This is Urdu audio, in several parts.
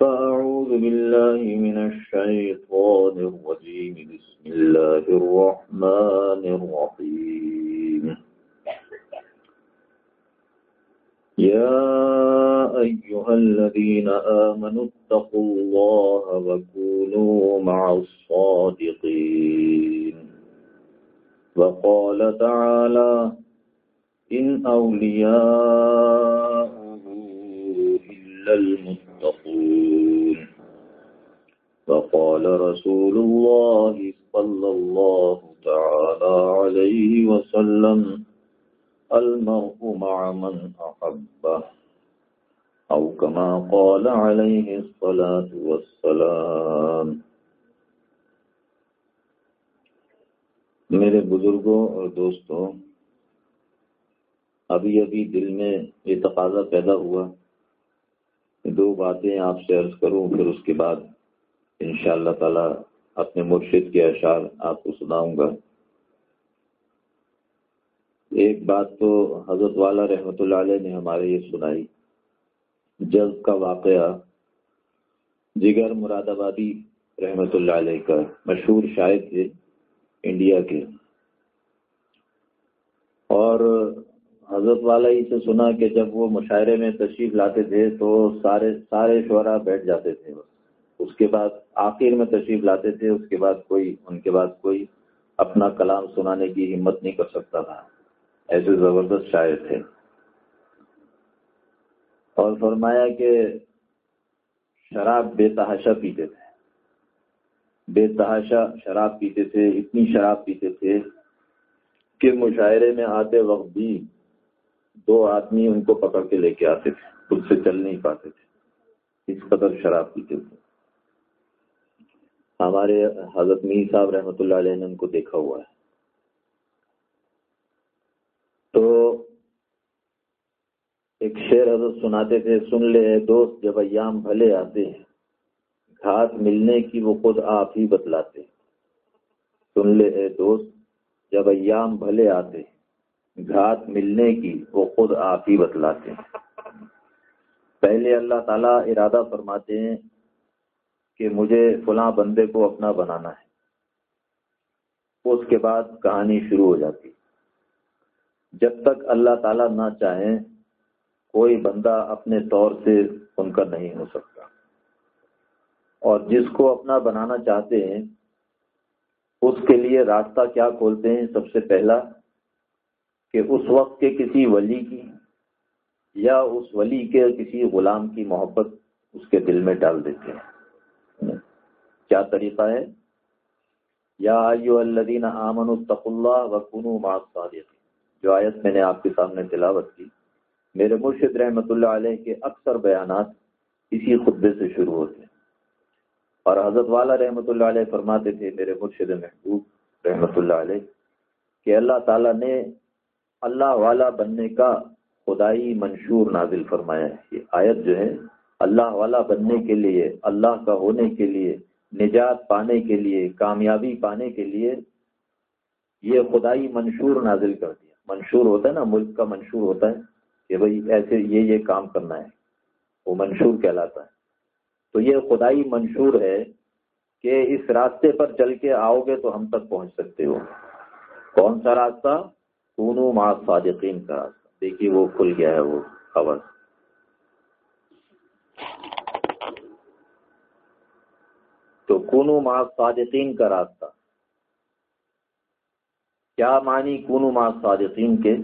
فأعوذ بالله من الشيطان الرجيم. بسم الله الرحمن الرحيم. يا أيها الذين آمنوا اتقوا الله وكونوا مع الصادقين. وقال تعالى إن أولياءه إلا المتقين وقال رسول الله صلى الله تعالى عليه وسلم، المرء مع من أحبه، أو كما قال عليه الصلاة والسلام. میرے بزرگوں اور دوستوں، ابھی ابھی دل میں یہ تقاضا پیدا ہوا دو باتیں آپ سے عرض کروں، پھر اس کے بعد ان شاء اللہ تعالی اپنے مرشد کے اشعار آپ کو سناؤں گا۔ ایک بات تو حضرت والا رحمۃ اللہ علیہ نے ہمارے یہ سنائی۔ جذب کا واقعہ جگر مراد آبادی رحمۃ اللہ علیہ کا مشہور شاعر تھے انڈیا کے۔ اور حضرت والا ہی سے سنا کہ جب وہ مشاعرے میں تشریف لاتے تھے تو سارے سارے شعرا بیٹھ جاتے تھے۔ اس کے بعد آخر میں تشریف لاتے تھے، اس کے بعد کوئی، ان کے بعد کوئی اپنا کلام سنانے کی ہمت نہیں کر سکتا تھا۔ ایسے زبردست شاعر تھے۔ اور فرمایا کہ شراب بے تحاشا پیتے تھے۔ بے تحاشا شراب پیتے تھے، اتنی شراب پیتے تھے کہ مشاعرے میں آتے وقت بھی دو آدمی ان کو پکڑ کے لے کے آتے تھے، خود سے چل نہیں پاتے تھے۔ اس قدر شراب پیتے تھے۔ ہمارے حضرت میر صاحب رحمۃ اللہ علیہ نے ان کو دیکھا ہوا ہے۔ تو ایک شعر حضرت سناتے تھے، سن لے دوست، جب ایام بھلے آتے گھاس ملنے کی وہ خود آپ ہی بتلاتے سن لے اے دوست، جب ایام بھلے آتے گھات ملنے کی وہ خود آپ ہی بتلاتے پہلے اللہ تعالیٰ ارادہ فرماتے ہیں کہ مجھے فلاں بندے کو اپنا بنانا ہے۔ اس کے بعد کہانی شروع ہو جاتی۔ جب تک اللہ تعالیٰ نہ چاہیں، کوئی بندہ اپنے طور سے ان کا نہیں ہو سکتا۔ اور جس کو اپنا بنانا چاہتے ہیں، اس کے لیے راستہ کیا کھولتے ہیں؟ سب سے پہلا، کہ اس وقت کے کسی ولی کی یا اس ولی کے کسی غلام کی محبت اس کے دل میں ڈال دیتے ہیں۔ کیا طریقہ ہے؟ یا الدین آمن اللہ وقن صادق جو آیت میں نے آپ کے سامنے تلاوت کی، میرے مرشد رحمۃ اللہ علیہ کے اکثر بیانات اسی خطبے سے شروع ہوتے ہیں۔ اور حضرت والا رحمۃ اللہ علیہ فرماتے تھے، میرے مرشد محبوب رحمۃ اللہ علیہ، کہ اللہ تعالیٰ نے اللہ والا بننے کا خدائی منشور نازل فرمایا ہے۔ یہ آیت جو ہے اللہ والا بننے کے لیے، اللہ کا ہونے کے لیے، نجات پانے کے لیے، کامیابی پانے کے لیے یہ خدائی منشور نازل کر دیا۔ منشور ہوتا ہے نا، ملک کا منشور ہوتا ہے کہ بھائی ایسے یہ یہ کام کرنا ہے، وہ منشور کہلاتا ہے۔ تو یہ خدائی منشور ہے کہ اس راستے پر چل کے آؤ گے تو ہم تک پہنچ سکتے ہو۔ کون سا راستہ؟ کونو ما صادقین کا راستہ۔ دیکھیے وہ کھل گیا ہے، وہ خبر۔ تو کونو ما صادقین کا راستہ۔ کیا معنی کون ما صادقین کے؟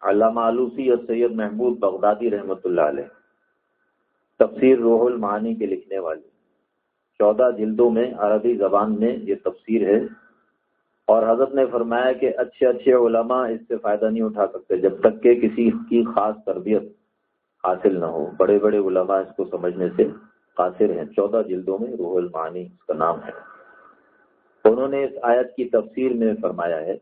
علامہ آلوسی اور سید محمود بغدادی رحمۃ اللہ علیہ۔ تفسیر روح المعانی کے لکھنے والے۔ چودہ جلدوں میں عربی زبان میں یہ تفسیر ہے۔ اور حضرت نے فرمایا کہ اچھے اچھے علماء اس سے فائدہ نہیں اٹھا سکتے جب تک کہ کسی کی خاص تربیت حاصل نہ ہو۔ بڑے بڑے علماء اس کو سمجھنے سے قاصر ہیں۔ چودہ جلدوں میں روح المعانی اس کا نام ہے۔ انہوں نے اس آیت کی تفسیر میں فرمایا ہے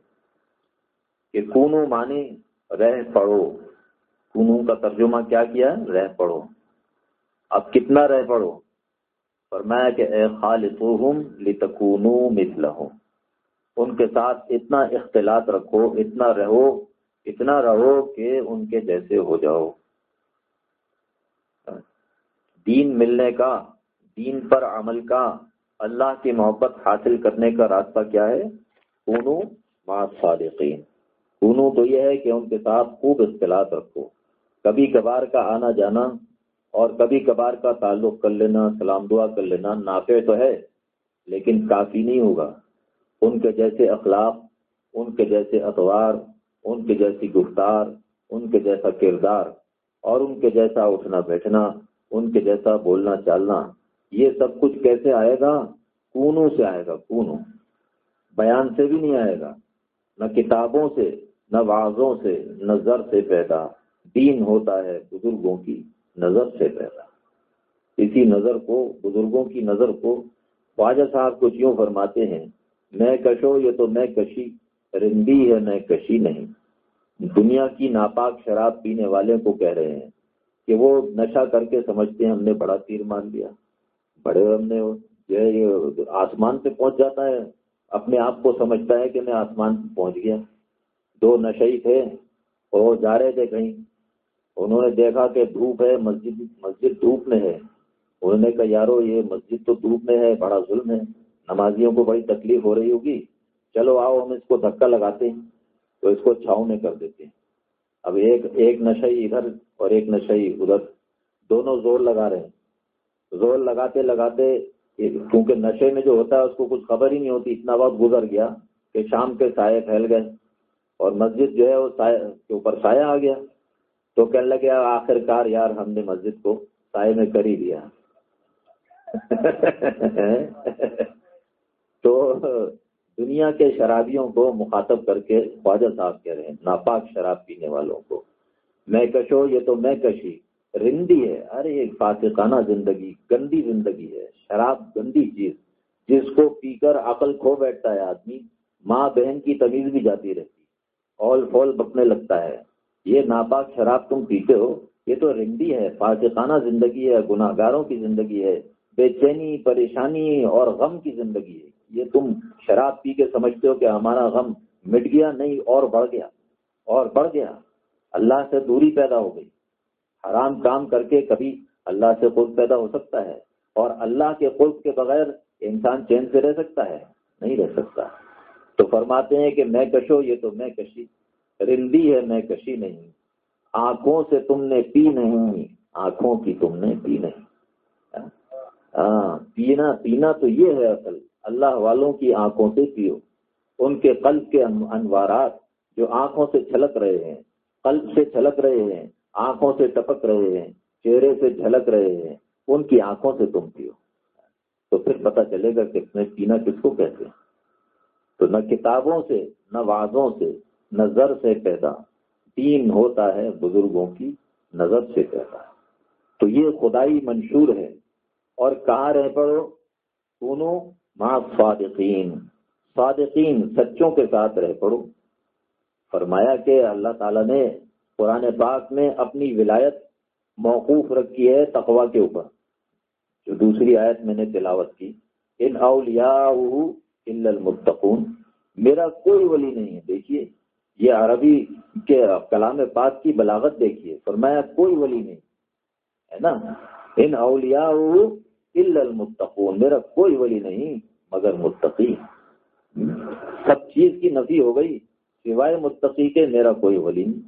کہ کونو معنی رہ پڑو کونو کا ترجمہ کیا کیا؟ رہ پڑو اب کتنا رہ پڑو فرمایا کہ اے خالصوہم لتکونو مثلہم۔ ان کے ساتھ اتنا اختلاط رکھو، اتنا رہو اتنا رہو کہ ان کے جیسے ہو جاؤ۔ دین ملنے کا، دین پر عمل کا، اللہ کی محبت حاصل کرنے کا راستہ کیا ہے؟ کونو ما صادقین۔ کونو تو یہ ہے کہ ان کے ساتھ خوب اختلاط رکھو۔ کبھی کبھار کا آنا جانا اور کبھی کبھار کا تعلق کر لینا، سلام دعا کر لینا نافع تو ہے، لیکن کافی نہیں ہوگا۔ ان کے جیسے اخلاق، ان کے جیسے اطوار ان کے جیسی گفتار، ان کے جیسا کردار اور ان کے جیسا اٹھنا بیٹھنا ان کے جیسا بولنا چالنا، یہ سب کچھ کیسے آئے گا؟ کونوں سے آئے گا؟ کونوں؟ بیان سے بھی نہیں آئے گا۔ نہ کتابوں سے، نہ واضحوں سے نظر سے پیدا۔ دین ہوتا ہے بزرگوں کی نظر سے پیدا۔ اسی نظر کو، بزرگوں کی نظر کو خواجہ صاحب کچھ یوں فرماتے ہیں، میں کشو یہ تو میں کشی، رندی ہے میں کشی نہیں۔ دنیا کی ناپاک شراب پینے والے کو کہہ رہے ہیں۔ کہ وہ نشہ کر کے سمجھتے ہیں، ہم نے بڑا تیر مان لیا۔ بڑے ہم نے جو ہے آسمان پہ پہنچ جاتا ہے۔ اپنے آپ کو سمجھتا ہے کہ میں آسمان پہ پہنچ گیا۔ دو نشئی تھے اور وہ جا رہے تھے کہیں۔ انہوں نے دیکھا کہ دھوپ ہے، مسجد مسجد دھوپ میں ہے۔ انہوں نے کہا، یارو، یہ مسجد تو دھوپ میں ہے، بڑا ظلم ہے۔ نمازیوں کو بڑی تکلیف ہو رہی ہوگی۔ چلو آؤ، ہم اس کو دھکا لگاتے ہیں۔ تو اس کو چھاؤں میں کر دیتے ہیں۔ اب ایک ایک نشئی ادھر اور ایک نشئی ادھر، دونوں زور لگا رہے ہیں۔ زور لگاتے لگاتے کیونکہ نشے میں جو ہوتا ہے، اس کو کچھ خبر ہی نہیں ہوتی۔ اتنا وقت گزر گیا کہ شام کے سائے پھیل گئے اور مسجد جو ہے وہ سائے کے اوپر سایہ آ گیا۔ تو کہنے لگے آخر کار یار ہم نے مسجد کو سائے میں کر ہی دیا۔ تو دنیا کے شرابیوں کو مخاطب کر کے خواجہ صاحب کہہ رہے ہیں، ناپاک شراب پینے والوں کو۔ میں کشو، یہ تو میں کشی، رندی ہے۔ ارے، ایک فاسقانہ زندگی، گندی زندگی ہے۔ شراب گندی چیز، جس کو پی کر عقل کھو بیٹھتا ہے آدمی، ماں بہن کی تمیز بھی جاتی رہتی، اول فول بکنے لگتا ہے۔ یہ ناپاک شراب تم پیتے ہو، یہ تو رندی ہے۔ فاسقانہ زندگی ہے گناہ گاروں کی زندگی ہے، بے چینی، پریشانی اور غم کی زندگی ہے۔ یہ تم شراب پی کے سمجھتے ہو کہ ہمارا غم مٹ گیا نہیں اور بڑھ گیا، اور بڑھ گیا۔ اللہ سے دوری پیدا ہو گئی۔ حرام کام کر کے کبھی اللہ سے خود پیدا ہو سکتا ہے، اور اللہ کے خود کے بغیر انسان چین سے رہ سکتا ہے، نہیں رہ سکتا۔ تو فرماتے ہیں کہ میں کشو، یہ تو میں کشی۔ رندی ہے، میں کشی نہیں۔ آنکھوں سے تم نے پی نہیں، آنکھوں کی تم نے پی نہیں۔ ہاں, ہاں، پینا پینا تو یہ ہے اصل۔ اللہ والوں کی آنکھوں سے پیو۔ ان کے قلب کے انوارات جو آنکھوں سے چھلک رہے ہیں، قلب سے چھلک رہے ہیں، آنکھوں سے ٹپک رہے ہیں، چہرے سے جھلک رہے ہیں، ان کی آنکھوں سے تم پیو۔ تو پھر پتا چلے گا کہ پینا کس کو کہتے ہیں۔ تو نہ کتابوں سے، نہ وعدوں سے، نہ زر سے پیدا۔ دین ہوتا ہے بزرگوں کی نظر سے پیدا۔ تو یہ خدائی منشور ہے۔ اور کہاں رہ پڑو؟ سنو۔ ماں صادقین۔ صادقین سچوں کے ساتھ رہ پڑو فرمایا کہ اللہ تعالیٰ نے قرآن پاک میں اپنی ولایت موقوف رکھی ہے تقوا کے اوپر۔ جو دوسری آیت میں نے تلاوت کی، ان اولیاء المتقون۔ میرا کوئی ولی نہیں ہے۔ دیکھیے، یہ عربی کے کلام پاک کی بلاغت دیکھیے۔ فرمایا، کوئی ولی نہیں، ہے نا؟ ان اولیاء المتقون. میرا کوئی ولی نہیں مگر متقی. سب چیز کی نفی ہو گئی، سوائے متقی کے میرا کوئی ولی نہیں.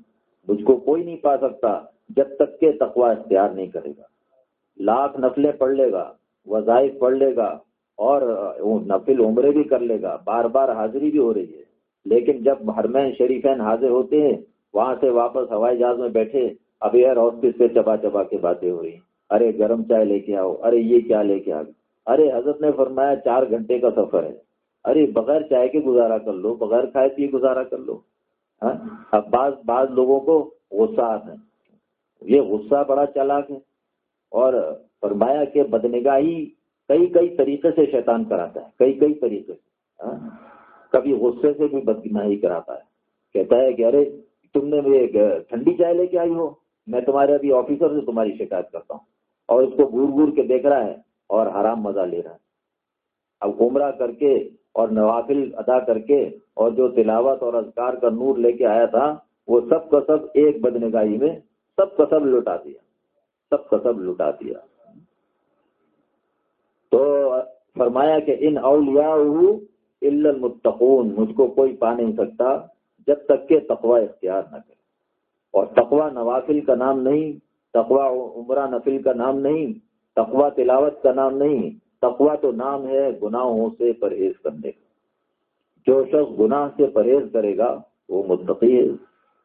مجھ کو کوئی نہیں پا سکتا جب تک کہ تقوا اختیار نہیں کرے گا. لاکھ نفلیں پڑھ لے گا، وظائف پڑھ لے گا اور نفل عمرے بھی کر لے گا، بار بار حاضری بھی ہو رہی ہے. لیکن جب حرمین شریفین حاضر ہوتے ہیں، وہاں سے واپس ہوائی جہاز میں بیٹھے، اب ایئر ہاسپس سے چبا چبا کے باتیں ہو رہی ہیں۔ ارے گرم چائے لے کے آؤ، ارے یہ کیا لے کے آ ارے حضرت نے فرمایا چار گھنٹے کا سفر ہے۔ ارے بغیر چائے کے گزارا کر لو، بغیر کھائے پیے گزارا کر لو۔ ہاں؟ اب بعض بعض لوگوں کو غصہ آتا ہے۔ یہ غصہ بڑا چالاک ہے۔ اور فرمایا کہ بدنگاہی کئی کئی طریقے سے شیطان کراتا ہے، کئی کئی طریقے سے۔ ہاں؟ کبھی غصے سے بھی بدنگاہی کراتا ہے۔ کہتا ہے کہ ارے تم نے ٹھنڈی چائے لے کے آئی ہو، میں تمہارے ابھی آفیسر سے تمہاری شکایت کرتا ہوں۔ اور اس کو گور گور کے دیکھ رہا ہے اور حرام مزہ لے رہا ہے۔ اب عمرہ کر کے اور نوافل ادا کر کے اور جو تلاوت اور اذکار کا نور لے کے آیا تھا، وہ سب کا سب ایک بدنگاہی میں سب کا سب لٹا دیا۔ سب کا سب لٹا دیا۔ تو فرمایا کہ ان اولیاء المتقون، مجھ کو کوئی پا نہیں سکتا جب تک کہ تقوی اختیار نہ کرے۔ اور تقوی نوافل کا نام نہیں تقوی عمرہ نفل کا نام نہیں، تقوی تلاوت کا نام نہیں، تقوی تو نام ہے گناہوں سے پرہیز کرنے کا۔ جو شخص گناہ سے پرہیز کرے گا، وہ متقی ہے۔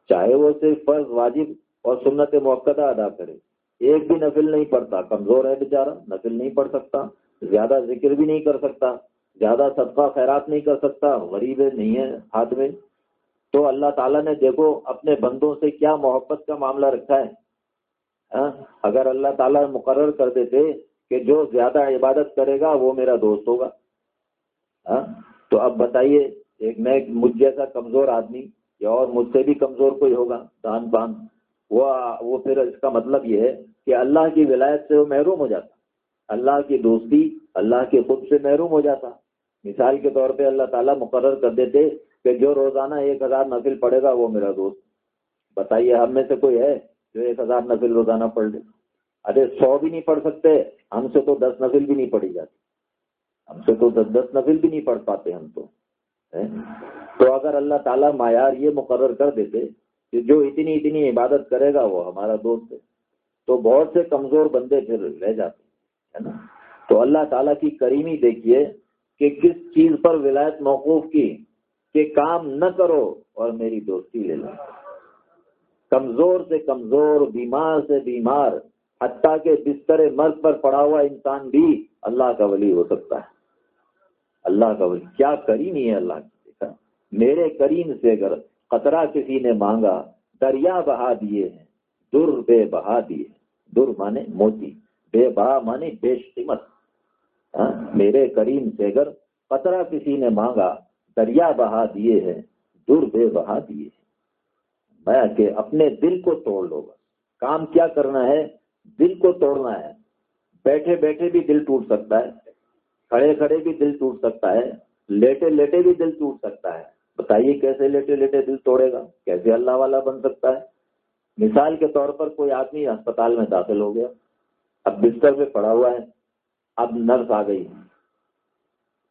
چاہے وہ صرف فرض، واجب اور سنت موقع ادا کرے۔ ایک بھی نفل نہیں پڑھتا، کمزور ہے بیچارہ، نفل نہیں پڑھ سکتا، زیادہ ذکر بھی نہیں کر سکتا، زیادہ صدقہ، خیرات نہیں کر سکتا، غریب نہیں ہے، ہاتھ میں۔ تو اللہ تعالیٰ نے دیکھو، اپنے بندوں سے کیا محبت کا معاملہ رکھا ہے۔ ہاں؟ اگر اللہ تعالیٰ مقرر کر دیتے کہ جو زیادہ عبادت کرے گا وہ میرا دوست ہوگا۔ ہاں؟ تو اب بتائیے، ایک میں مجھ جیسا کمزور آدمی یا اور مجھ سے بھی کمزور کوئی ہوگا دان بان وہ وہ پھر اس کا مطلب یہ ہے کہ اللہ کی ولایت سے وہ محروم ہو جاتا۔ اللہ کی دوستی، اللہ کے خود سے محروم ہو جاتا۔ مثال کے طور پہ اللہ تعالیٰ مقرر کر دیتے کہ جو روزانہ ایک ہزار نفل پڑے گا وہ میرا دوست۔ بتائیے، ہم میں سے کوئی ہے؟ جو ایک ہزار نفل روزانہ پڑھ لے۔ ارے، سو بھی نہیں پڑھ سکتے، ہم سے تو دس نفل بھی نہیں پڑھی جاتی۔ ہم سے تو دس دس نفل بھی نہیں پڑھ پاتے ہم تو۔ تو اگر اللہ تعالیٰ معیار یہ مقرر کر دیتے کہ جو اتنی اتنی عبادت کرے گا، وہ ہمارا دوست ہے۔ تو بہت سے کمزور بندے پھر رہ جاتے ہے نا؟ تو اللہ تعالیٰ کی کریمی دیکھیے کہ کس چیز پر ولایت موقوف کی کہ کام نہ کرو اور میری دوستی لے لو۔ کمزور سے کمزور، بیمار سے بیمار، حتیٰ کہ بستر مرض پر پڑا ہوا انسان بھی اللہ کا ولی ہو سکتا ہے۔ اللہ کا ولی، کیا کریمی ہے اللہ کی؟ میرے کریم سے اگر قطرہ کسی نے مانگا، دریا بہا دیے ہیں، در بے بہا دیے در مانے موتی، بے بہا مانے بے قیمت۔ میرے کریم سے اگر قطرہ کسی نے مانگا، دریا بہا دیے ہیں، در بے بہا دیے ہیں۔ میں کہ اپنے دل کو توڑ لو بس۔ کام کیا کرنا ہے؟ دل کو توڑنا ہے۔ بیٹھے بیٹھے بھی دل ٹوٹ سکتا ہے۔ کھڑے کھڑے بھی دل ٹوٹ سکتا ہے۔ لیٹے لیٹے بھی دل ٹوٹ سکتا ہے۔ بتائیے کیسے لیٹے لیٹے دل توڑے گا؟ کیسے اللہ والا بن سکتا ہے؟ مثال کے طور پر کوئی آدمی اسپتال میں داخل ہو گیا۔ اب بستر پہ پڑا ہوا ہے۔ اب نرس آ گئی۔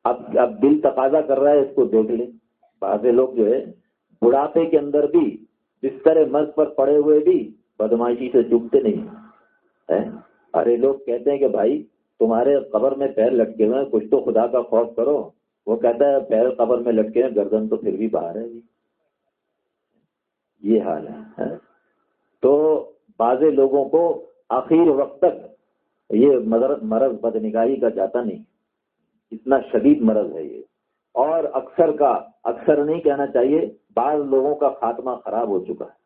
اب اب دل تقاضا کر رہا ہے اس کو دیکھ لیں۔ بعض لوگ جو ہے، بڑھاپے کے اندر بھی بستر مرض پر پڑے ہوئے بھی بدماشی سے چکتے نہیں ارے، لوگ کہتے ہیں کہ بھائی، تمہارے قبر میں پیر لٹکے ہوئے ہیں، کچھ تو خدا کا خوف کرو۔ وہ کہتا ہے، پیر قبر میں لٹکے ہیں، گردن تو پھر بھی باہر ہے۔ یہ حال ہے تو بعض لوگوں کو آخر وقت تک یہ مرض بدنگاہی کا جاتا نہیں۔ اتنا شدید مرض ہے یہ۔ اور اکثر کا اکثر نہیں کہنا چاہیے، بعض لوگوں کا خاتمہ خراب ہو چکا ہے۔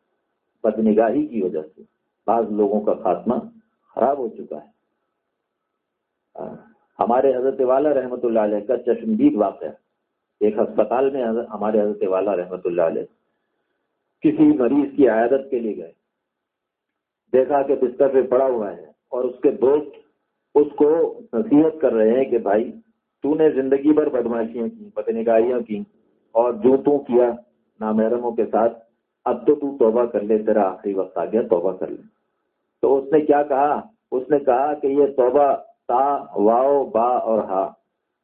بدنگاہی کی وجہ سے بعض لوگوں کا خاتمہ خراب ہو چکا ہے۔ ہمارے حضرت والا رحمۃ اللہ علیہ کا چشمدید واقعہ۔ ایک ہسپتال میں ہمارے حضرت والا رحمۃ اللہ علیہ کسی مریض کی عیادت کے لیے گئے۔ دیکھا کہ بستر پہ پڑا ہوا ہے اور اس کے دوست اس کو نصیحت کر رہے ہیں کہ بھائی تو نے زندگی بھر بدماشیاں کی بدنگاہیاں کی اور جو تو کیا نامحرموں کے ساتھ، اب تو تو توبہ کر لے، تیرا آخری وقت آ گیا، توبہ کر لے۔ تو اس نے کیا کہا؟ اس نے کہا کہ یہ توبہ تا، واؤ، با اور ہا۔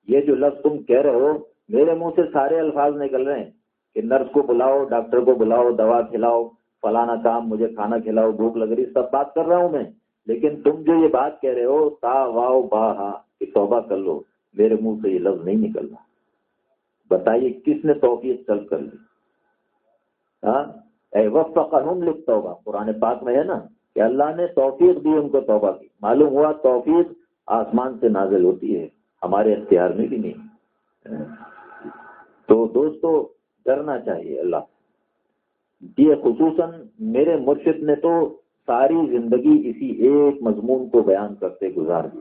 یہ جو لفظ تم کہہ رہے ہو، میرے منہ سے سارے الفاظ نکل رہے ہیں کہ نرس کو بلاؤ، ڈاکٹر کو بلاؤ، دوا کھلاؤ، فلانا کام، مجھے کھانا کھلاؤ، بھوک لگ رہی، سب بات کر رہا ہوں میں۔ لیکن تم جو یہ بات کہہ رہے ہو، تا، واؤ، با، ہا، کہ توبہ کر لو۔ میرے منہ سے یہ لفظ نہیں نکل رہا بتائیے کس نے توفیق چل کر لی؟ ہاں؟ وقت قانون لکھتا ہوگا قرآن پاک میں ہے نا کہ اللہ نے توفیق دی، ان کو توبہ کی۔ معلوم ہوا توفیق آسمان سے نازل ہوتی ہے، ہمارے اختیار میں بھی نہیں۔ تو دوستو، ڈرنا چاہیے اللہ۔ یہ خصوصاً میرے مرشد نے تو ساری زندگی اسی ایک مضمون کو بیان کرتے گزار دی۔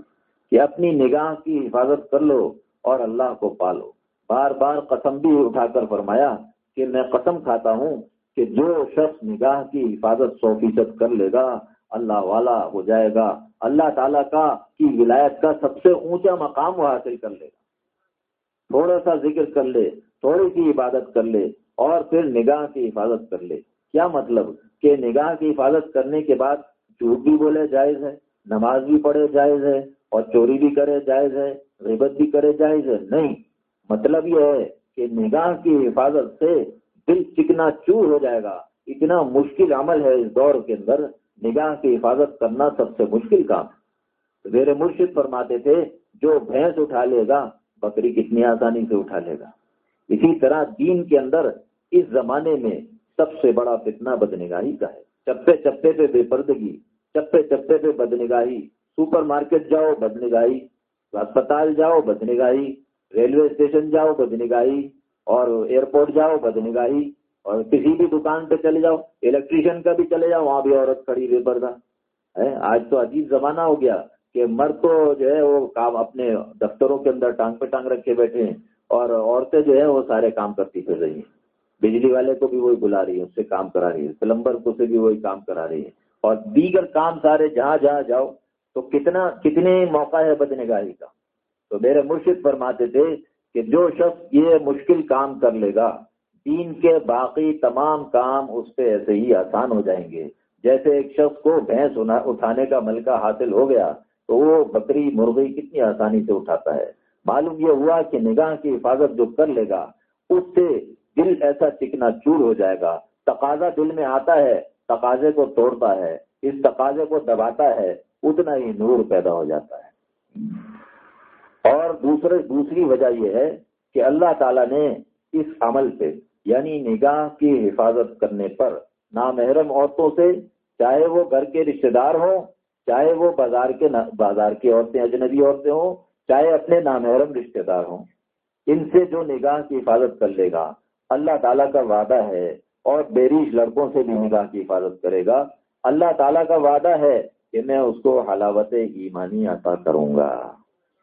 کہ اپنی نگاہ کی حفاظت کر لو اور اللہ کو پالو۔ بار بار قسم بھی اٹھا کر فرمایا کہ میں قسم کھاتا ہوں کہ جو شخص نگاہ کی حفاظت سو فیصد کر لے گا، اللہ والا ہو جائے گا۔ اللہ تعالیٰ کا کی ولایت کا سب سے اونچا مقام وہ حاصل کر لے گا۔ تھوڑا سا ذکر کر لے، تھوڑی سی عبادت کر لے اور پھر نگاہ کی حفاظت کر لے۔ کیا مطلب کہ نگاہ کی حفاظت کرنے کے بعد جھوٹ بھی بولے جائز ہے، نماز بھی پڑھے جائز ہے؟ اور چوری بھی کرے جائز ہے، غیبت بھی کرے جائز ہے؟ نہیں۔ مطلب یہ ہے کہ نگاہ کی حفاظت سے دل چکنا چور ہو جائے گا۔ اتنا مشکل عمل ہے اس دور کے اندر۔ نگاہ کی حفاظت کرنا سب سے مشکل کام میرے مرشد فرماتے تھے، جو بھینس اٹھا لے گا، بکری کتنی آسانی سے اٹھا لے گا۔ اسی طرح دین کے اندر اس زمانے میں سب سے بڑا فتنہ بدنگاہی کا ہے۔ چپے چپے پہ بے پردگی، چپے چپے پہ بدنگاہی سپر مارکیٹ جاؤ، بدنگاہی اسپتال جاؤ، بدنگاہی، ریلوے اسٹیشن جاؤ، بدنگاہی، اور ایئرپورٹ جاؤ، بدنگاہی، اور کسی بھی دکان پہ چلے جاؤ، الیکٹریشین کا بھی چلے جاؤ، وہاں بھی عورت کھڑی بے پردہ۔ ہے آج تو عجیب زمانہ ہو گیا کہ مرد تو جو ہے وہ کام اپنے دفتروں کے اندر ٹانگ پہ ٹانگ رکھ کے بیٹھے ہیں، اور عورتیں جو ہے وہ سارے کام کرتی پھر رہی ہیں۔ بجلی والے کو بھی وہی بلا رہی ہے اس سے کام کرا رہی ہے پلمبر کو سے بھی وہی کام کرا رہی ہے اور دیگر کام سارے جہاں جہاں جاؤ تو کتنا کتنے موقع ہے بدنے گاہی کا؟ تو میرے مرشد فرماتے تھے کہ جو شخص یہ مشکل کام کر لے گا، دین کے باقی تمام کام اس پہ ایسے ہی آسان ہو جائیں گے۔ جیسے ایک شخص کو بھینس اٹھانے کا ملکہ حاصل ہو گیا، تو وہ بکری مرغی کتنی آسانی سے اٹھاتا ہے۔ معلوم یہ ہوا کہ نگاہ کی حفاظت جو کر لے گا، اس سے دل ایسا چکنا چور ہو جائے گا۔ تقاضا دل میں آتا ہے، تقاضے کو توڑتا ہے، اس تقاضے کو دباتا ہے اتنا ہی نور پیدا ہو جاتا ہے۔ اور دوسرے، دوسری وجہ یہ ہے کہ اللہ تعالیٰ نے اس عمل پہ یعنی نگاہ کی حفاظت کرنے پر، نامحرم عورتوں سے چاہے وہ گھر کے رشتے دار ہوں، چاہے وہ بازار کے بازار کی عورتیں، اجنبی عورتیں ہوں، چاہے اپنے نامحرم رشتے دار ہوں۔ ان سے جو نگاہ کی حفاظت کر لے گا، اللہ تعالیٰ کا وعدہ ہے اور بیریش لڑکوں سے بھی نگاہ کی حفاظت کرے گا۔ اللہ تعالیٰ کا وعدہ ہے کہ میں اس کو حلاوت ایمانی عطا کروں گا۔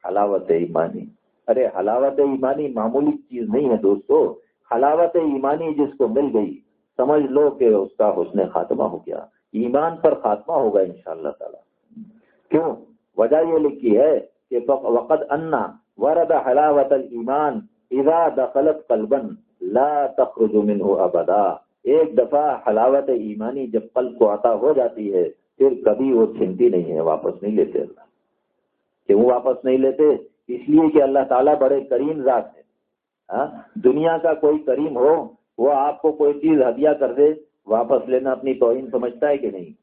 حلاوت ایمانی۔ ارے، حلاوت ایمانی معمولی چیز نہیں ہے دوستو۔ حلاوت ایمانی جس کو مل گئی، سمجھ لو کہ اس کا حسن خاتمہ ہو گیا۔ ایمان پر خاتمہ ہوگا ان شاء اللہ تعالی۔ کیوں؟ وجہ یہ لکھی ہے کہ وقت انا ورد حلاوت المان اذا دخلت قلبا لا تخرج منه ابدا۔ ایک دفعہ حلاوت ایمانی جب قلب کو عطا ہو جاتی ہے پھر کبھی وہ چھنتی نہیں ہے، واپس نہیں لیتے اللہ۔ کیوں واپس نہیں لیتے؟ اس لیے کہ اللہ تعالیٰ بڑے کریم ذات ہے ہاں؟ دنیا کا کوئی کریم ہو، وہ آپ کو کوئی چیز ہدیہ کر دے، واپس لینا اپنی توہین سمجھتا ہے کہ نہیں؟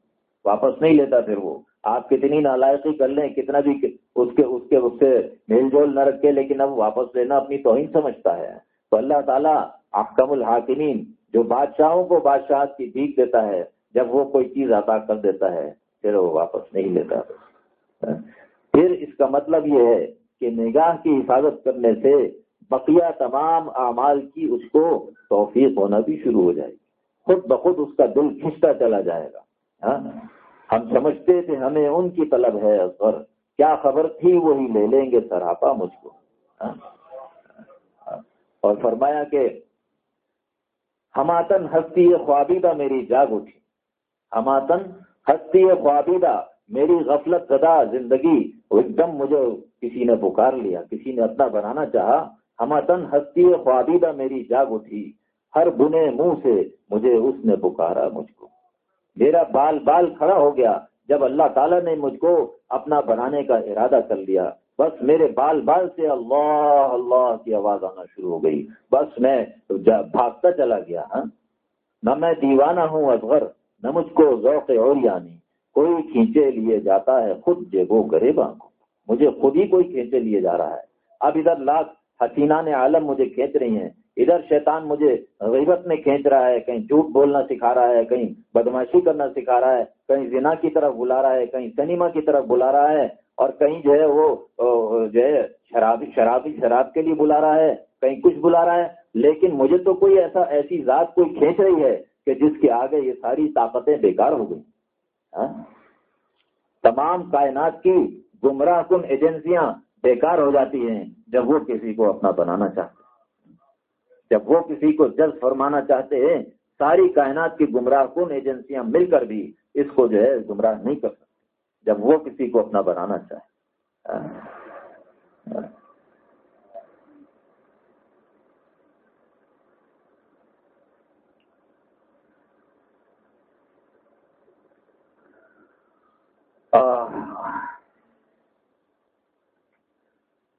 واپس نہیں لیتا پھر وہ۔ آپ کتنی نالائقی کر لیں، کتنا بھی اس کے اس کے، اس سے میل جول نہ رکھے، لیکن اب واپس لینا اپنی توہین سمجھتا ہے۔ تو اللہ تعالیٰ احکم الحاکمین، جو بادشاہوں کو بادشاہ کی بھیک دیتا ہے جب وہ کوئی چیز عطا کر دیتا ہے، پھر وہ واپس نہیں لیتا۔ پھر اس کا مطلب یہ ہے کہ نگاہ کی حفاظت کرنے سے بقیہ تمام اعمال کی اس کو توفیق ہونا بھی شروع ہو جائے گی۔ خود بخود اس کا دل کھنچتا چلا جائے گا۔ ہاں؟ ہم سمجھتے تھے ہمیں ان کی طلب ہے، اصغر۔ کیا خبر تھی وہی لے لیں گے سراپا مجھ کو۔ ہاں؟ اور فرمایا کہ ہماتن ہستی خوابیدہ میری جاگ اٹھی۔ ہماتن ہستی خوابیدہ، میری غفلت زدہ زندگی ایک دم مجھے کسی نے پکار لیا، کسی نے اپنا بنانا چاہا۔ ہماتن ہستی خوابیدہ میری جاگ اٹھی ہر بنے منہ سے مجھے اس نے پکارا مجھ کو۔ میرا بال بال کھڑا ہو گیا، جب اللہ تعالیٰ نے مجھ کو اپنا بنانے کا ارادہ کر لیا۔ بس میرے بال بال سے اللہ اللہ کی آواز آنا شروع ہو گئی۔ بس میں بھاگتا چلا گیا ہاں۔ نہ میں دیوانہ ہوں، اصغر۔ نہ مجھ کو ذوق اور یعنی کوئی کھینچے لیے جاتا ہے خود جیبو غریباں کو۔ مجھے خود ہی کوئی کھینچے لیے جا رہا ہے۔ اب ادھر لاکھ حسینہ نے عالم مجھے کھینچ رہی ہیں۔ ادھر شیطان مجھے غیبت میں کھینچ رہا ہے۔ کہیں جھوٹ بولنا سکھا رہا ہے۔ کہیں بدماشی کرنا سکھا رہا ہے۔ کہیں زنا کی طرف بلا رہا ہے۔ کہیں سنیما کی طرف بلا رہا ہے۔ اور کہیں جو ہے وہ جو ہے شرابی شرابی، شراب کے لیے بلا رہا ہے۔ کہیں کچھ بلا رہا ہے۔ لیکن مجھے تو کوئی ایسا، ایسی ذات کوئی کھینچ رہی ہے۔ کہ جس کے آگے یہ ساری طاقتیں بیکار ہو گئی ہاں؟ تمام کائنات کی گمراہ کن ایجنسیاں بیکار ہو جاتی ہیں جب وہ کسی کو اپنا بنانا چاہتے جب وہ کسی کو جلد فرمانا چاہتے ہیں، ساری کائنات کی گمراہ کن ایجنسیاں مل کر بھی اس کو جو ہے گمراہ نہیں کر سکتے، جب وہ کسی کو اپنا بنانا چاہے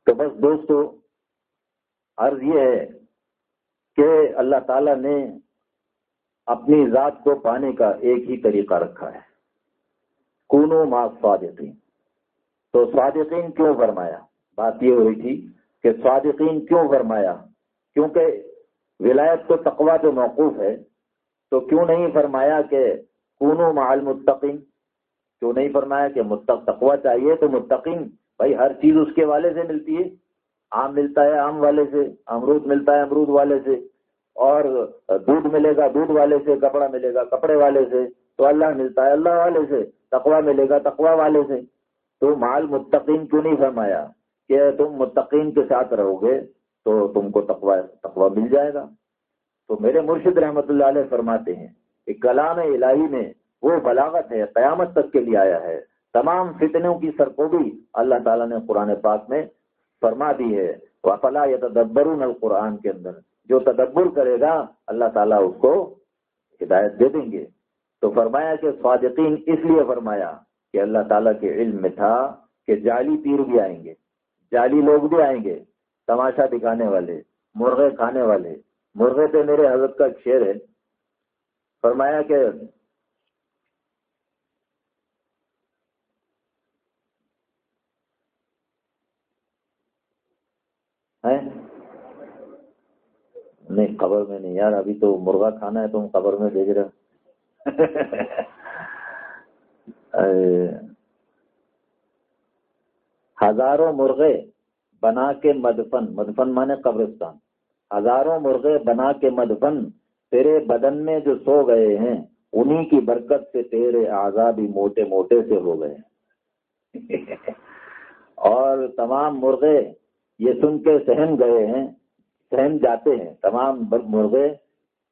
تو بس دوستو، عرض یہ ہے کہ اللہ تعالی نے اپنی ذات کو پانے کا ایک ہی طریقہ رکھا ہے۔ کونو ما صادقین۔ تو صادقین کیوں فرمایا؟ بات یہ ہوئی تھی کہ صادقین کیوں فرمایا؟ کیونکہ ولایت کو تقوا جو موقوف ہے، تو کیوں نہیں فرمایا کہ کونو مع المتقین؟ کیوں نہیں فرمایا کہ متق تقوا چاہیے تو متقین بھائی ہر چیز اس کے والے سے ملتی ہے۔ آم ملتا ہے آم والے سے، امرود ملتا ہے امرود والے سے۔ اور دودھ ملے گا دودھ والے سے، کپڑا ملے گا کپڑے والے سے۔ تو اللہ ملتا ہے اللہ والے سے۔ تقوا ملے گا تقوا والے سے۔ تو مال متقین کیوں نہیں فرمایا کہ تم متقین کے ساتھ رہو گے تو تم کو تقوا تقوا مل جائے گا۔ تو میرے مرشد رحمت اللہ علیہ فرماتے ہیں کہ کلام الہی میں وہ بلاغت ہے، قیامت تک کے لیے آیا ہے۔ تمام فتنوں کی سرکوبی اللہ تعالیٰ نے قرآن پاک میں فرما دی ہے۔ وفلا یا تدبر القرآن کے اندر۔ جو تدبر کرے گا، اللہ تعالیٰ اس کو ہدایت دے دیں گے۔ تو فرمایا کہ صادقین اس لیے فرمایا کہ اللہ تعالیٰ کے علم میں تھا کہ جعلی پیر بھی آئیں گے۔ جعلی لوگ بھی آئیں گے۔ تماشا دکھانے والے، مرغے کھانے والے۔ مرغے پہ میرے حضرت کا شیر ہے۔ فرمایا کہ نہیں خبر میں نہیں یار ابھی تو مرغا کھانا ہے، تم خبر میں بھیج رہے ہزاروں مرغے بنا کے مدفن مدفن مانے قبرستان۔ ہزاروں مرغے بنا کے مدفن، تیرے بدن میں جو سو گئے ہیں، انہی کی برکت سے تیرے آزادی موٹے موٹے سے ہو گئے اور تمام مرغے یہ سن کے سہم گئے ہیں سہم جاتے ہیں۔ تمام مرغے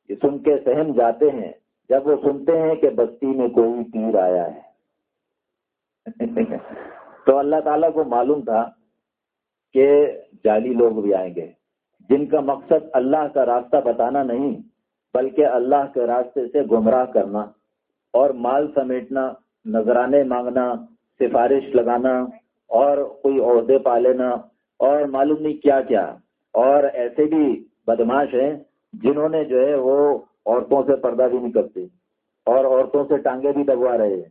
یہ سن کے سہم جاتے ہیں۔ جب وہ سنتے ہیں کہ بستی میں کوئی تیر آیا ہے۔ تو اللہ تعالیٰ کو معلوم تھا کہ جعلی لوگ بھی آئیں گے۔ جن کا مقصد اللہ کا راستہ بتانا نہیں، بلکہ اللہ کے راستے سے گمراہ کرنا اور مال سمیٹنا، نذرانے مانگنا، سفارش لگانا اور کوئی عہدے پا لینا اور معلوم نہیں کیا کیا۔ اور ایسے بھی بدماش ہیں جنہوں نے جو ہے وہ عورتوں سے پردہ بھی نہیں کرتے اور عورتوں سے ٹانگے بھی دبوا رہے ہیں۔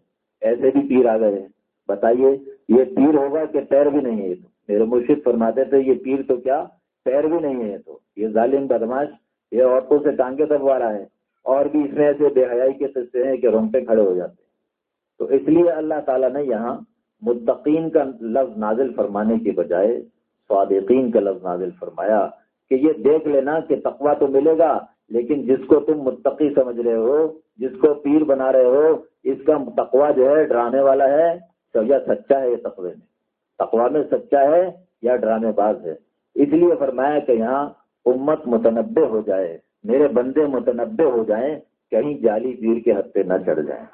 ایسے بھی پیر آ گئے بتائیے، یہ پیر ہوگا کہ پیر بھی نہیں ہے تو؟ میرے مرشد فرماتے تھے، یہ پیر تو کیا؟ پیر بھی نہیں ہے تو۔ یہ ظالم بدماش یہ عورتوں سے ٹانگے دبوا رہا ہے۔ اور بھی اس میں ایسے بے حیائی کے سلسلے ہیں کہ رونگٹے کھڑے ہو جاتے ہیں۔ تو اس لیے اللہ تعالیٰ نے یہاں متقین کا لفظ نازل فرمانے کے بجائے صادقین کا لفظ نازل فرمایا کہ یہ دیکھ لینا کہ تقوا تو ملے گا، لیکن جس کو تم متقی سمجھ رہے ہو، جس کو پیر بنا رہے ہو، اس کا تقوا جو ہے ڈرانے والا ہے، تو یا سچا ہے یہ تقوی میں۔ تقوا میں سچا ہے یا ڈرانے باز ہے۔ اس لیے فرمایا کہ یہاں امت متنبع ہو جائے، میرے بندے متنبع ہو جائیں، کہیں جعلی پیر کے ہتھے نہ چڑھ جائیں۔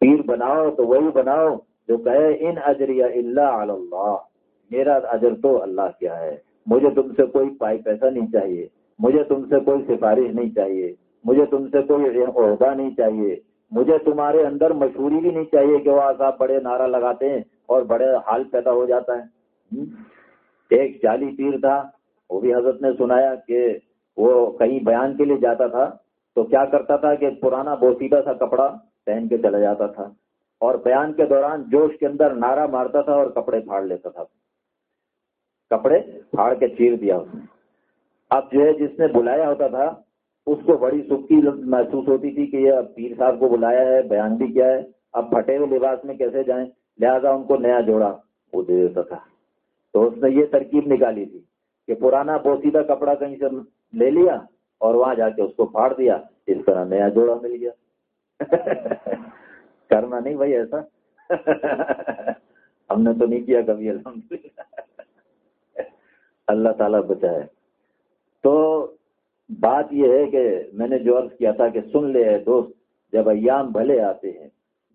پیر بناؤ تو وہی بناؤ جو کہے، ان اجریا اللہ اللہ میرا اجر تو اللہ کیا ہے۔ مجھے تم سے کوئی پائی پیسہ نہیں چاہیے۔ مجھے تم سے کوئی سفارش نہیں چاہیے۔ مجھے تم سے کوئی عہدہ نہیں چاہیے۔ مجھے تمہارے اندر مشہوری بھی نہیں چاہیے کہ وہ آپ بڑے نعرہ لگاتے ہیں اور بڑے حال پیدا ہو جاتا ہے۔ ایک جعلی پیر تھا، وہ بھی حضرت نے سنایا کہ وہ کہیں بیان کے لیے جاتا تھا تو کیا کرتا تھا کہ پرانا بوسیدہ سا کپڑا پہن کے چلا جاتا تھا اور بیان کے دوران جوش کے اندر نعرہ مارتا تھا اور کپڑے پھاڑ لیتا تھا۔ کپڑے پھاڑ کے چیر دیا اس نے۔ اب جو ہے جس نے بلایا ہوتا تھا، اس کو بڑی سکی محسوس ہوتی تھی کہ یہ پیر صاحب کو بلایا ہے، بیان بھی کیا ہے۔ اب پھٹے ہوئے لباس میں کیسے جائیں؟ لہذا ان کو نیا جوڑا وہ دے دیتا تھا۔ تو اس نے یہ ترکیب نکالی تھی کہ پرانا بوسیدہ کپڑا کہیں سے لے لیا اور وہاں جا کے اس کو پھاڑ دیا۔ اس طرح نیا جوڑا مل گیا۔ کرنا نہیں بھائی ایسا۔ ہم نے تو نہیں کیا کبھی الحمد اللہ تعالیٰ بچائے تو بات یہ ہے کہ میں نے جو عرض کیا تھا کہ سن لے دوست، جب ایام بھلے آتے ہیں،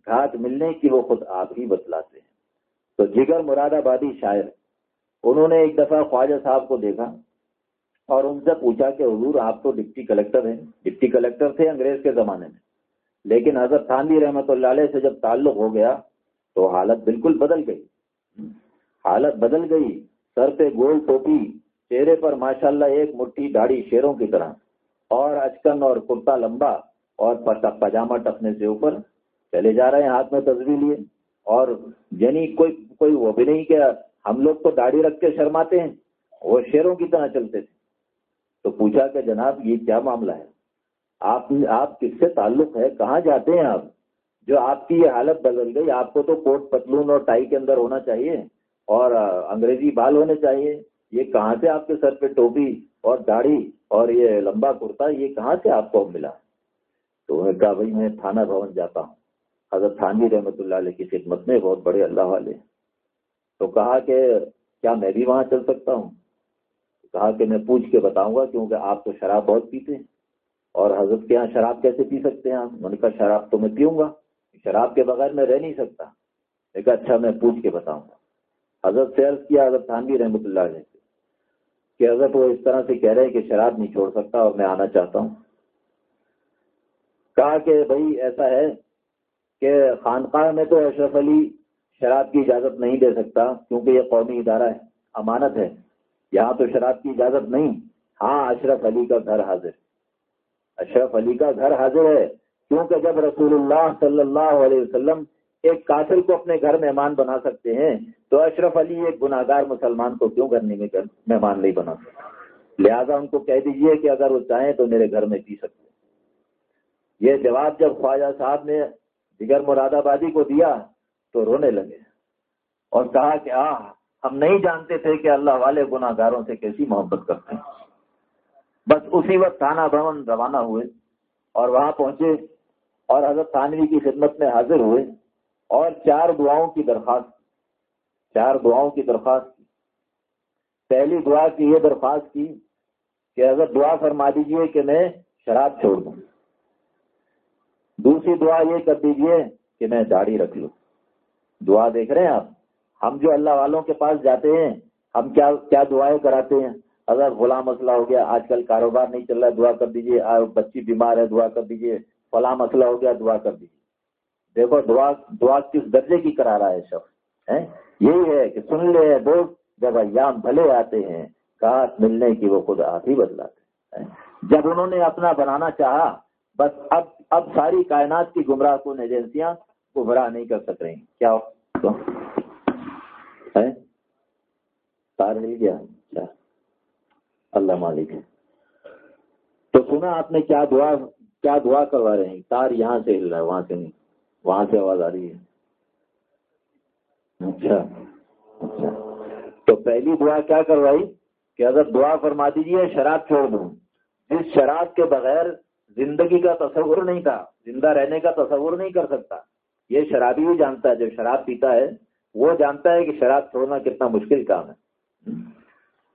گھاٹ ملنے کی وہ خود آپ ہی بتلاتے ہیں۔ تو جگر مراد آبادی شاعر، انہوں نے ایک دفعہ خواجہ صاحب کو دیکھا اور ان سے پوچھا کہ حضور، آپ تو ڈپٹی کلیکٹر ہیں۔ ڈپٹی کلیکٹر تھے انگریز کے زمانے میں، لیکن حضرت تھانوی رحمت اللہ علیہ سے جب تعلق ہو گیا تو حالت بالکل بدل گئی۔ حالت بدل گئی۔ سر پہ گول ٹوپی، چہرے پر ماشاءاللہ ایک مٹھی داڑھی شیروں کی طرح، اور اچکن اور کرتا لمبا، اور پاجامہ ٹپنے سے اوپر چلے جا رہے ہیں ہاتھ میں تصویر لیے، اور یعنی کوئی کوئی وہ بھی نہیں کہ ہم لوگ تو داڑھی رکھ کے شرماتے ہیں، وہ شیروں کی طرح چلتے تھے۔ تو پوچھا کہ جناب یہ کیا معاملہ ہے؟ آپ آپ کس سے تعلق ہے؟ کہاں جاتے ہیں آپ؟ جو آپ کی یہ حالت بدل گئی، آپ کو تو کوٹ پتلون اور ٹائی کے اندر ہونا چاہیے۔ اور انگریزی بال ہونے چاہیے۔ یہ کہاں سے آپ کے سر پہ ٹوپی اور داڑھی اور یہ لمبا کرتا، یہ کہاں سے آپ کو ملا؟ تو انہوں نے کہا، بھائی، میں تھانہ بھون جاتا ہوں۔ حضرت تھانوی رحمۃ اللہ علیہ کی خدمت میں بہت بڑے اللہ والے تو کہا کہ، کیا میں بھی وہاں چل سکتا ہوں؟ کہا کہ میں پوچھ کے بتاؤں گا، کیونکہ آپ تو شراب بہت پیتے ہیں۔ اور حضرت کے یہاں شراب کیسے پی سکتے ہیں آپ؟ میں نے کہا، شراب تو میں پیوں گا، شراب کے بغیر میں رہ نہیں سکتا۔ میں کہا اچھا میں پوچھ کے بتاؤں گا۔ حضرت سے عرض کیا، حضرت تھانوی رحمۃ اللہ علیہ سے، کہ حضرت وہ اس طرح سے کہہ رہے ہیں کہ شراب نہیں چھوڑ سکتا اور میں آنا چاہتا ہوں۔ کہا کہ بھائی ایسا ہے کہ خانقاہ میں تو اشرف علی شراب کی اجازت نہیں دے سکتا، کیونکہ یہ قومی ادارہ ہے، امانت ہے۔ یہاں تو شراب کی اجازت نہیں۔ ہاں اشرف علی کا گھر حاضر۔ اشرف علی کا گھر حاضر ہے، کیونکہ جب رسول اللہ صلی اللہ علیہ وسلم ایک قاتل کو اپنے گھر مہمان بنا سکتے ہیں، تو اشرف علی ایک گناہ گار مسلمان کو کیوں کرنے میں مہمان نہیں بنا سکتے؟ لہذا ان کو کہہ دیجیے کہ اگر وہ چاہیں تو میرے گھر میں پی سکتے یہ جواب جب خواجہ صاحب نے دیگر مراد آبادی کو دیا تو رونے لگے۔ اور کہا کہ آ ہم نہیں جانتے تھے کہ اللہ والے گناہ گاروں سے کیسی محبت کرتے ہیں۔ بس اسی وقت تھانہ بھون روانہ ہوئے اور وہاں پہنچے اور حضرت تھانوی کی خدمت میں حاضر ہوئے۔ اور چار دعاؤں کی درخواست چار دعاؤں کی درخواست کی۔ پہلی دعا کی یہ درخواست کی کہ حضرت دعا فرما دیجیے کہ میں شراب چھوڑ دوں۔ دوسری دعا یہ کر دیجیے کہ میں داڑھی رکھ لوں۔ دعا دیکھ رہے ہیں آپ؟ ہم جو اللہ والوں کے پاس جاتے ہیں، ہم کیا کیا دعائیں کراتے ہیں؟ اگر غلام مسئلہ ہو گیا، آج کل کاروبار نہیں چل رہا، دعا کر دیجیے بچی بیمار ہے، دعا کر دیجیے فلاں مسئلہ ہو گیا، دعا کر دیجیے دیکھو، دعا دعا کس درجے کی کرا رہا ہے شخص؟ یہی ہے کہ سن لے دوست، جب ایام بھلے آتے ہیں، کاش ملنے کی وہ خود آپ ہی بدلاتے جب انہوں نے اپنا بنانا چاہا، بس اب اب ساری کائنات کی گمراہ کن ایجنسیاں گمراہ نہیں کر سک رہی۔ کیا تار مل گیا اچھا۔ اللہ مالک ہے۔ تو سنا آپ نے کیا دعا کیا دعا کروا رہے ہیں؟ تار یہاں سے ہل رہا ہے، وہاں سے نہیں۔ وہاں سے آواز آ رہی ہے۔ اچھا اچھا۔ تو پہلی دعا کیا کروائی؟ کہ اگر دعا فرما دیجیے شراب چھوڑ دوں۔ جس شراب کے بغیر زندگی کا تصور نہیں تھا، زندہ رہنے کا تصور نہیں کر سکتا، یہ شرابی بھی جانتا ہے۔ جو شراب پیتا ہے، وہ جانتا ہے کہ شراب چھوڑنا کتنا مشکل کام ہے۔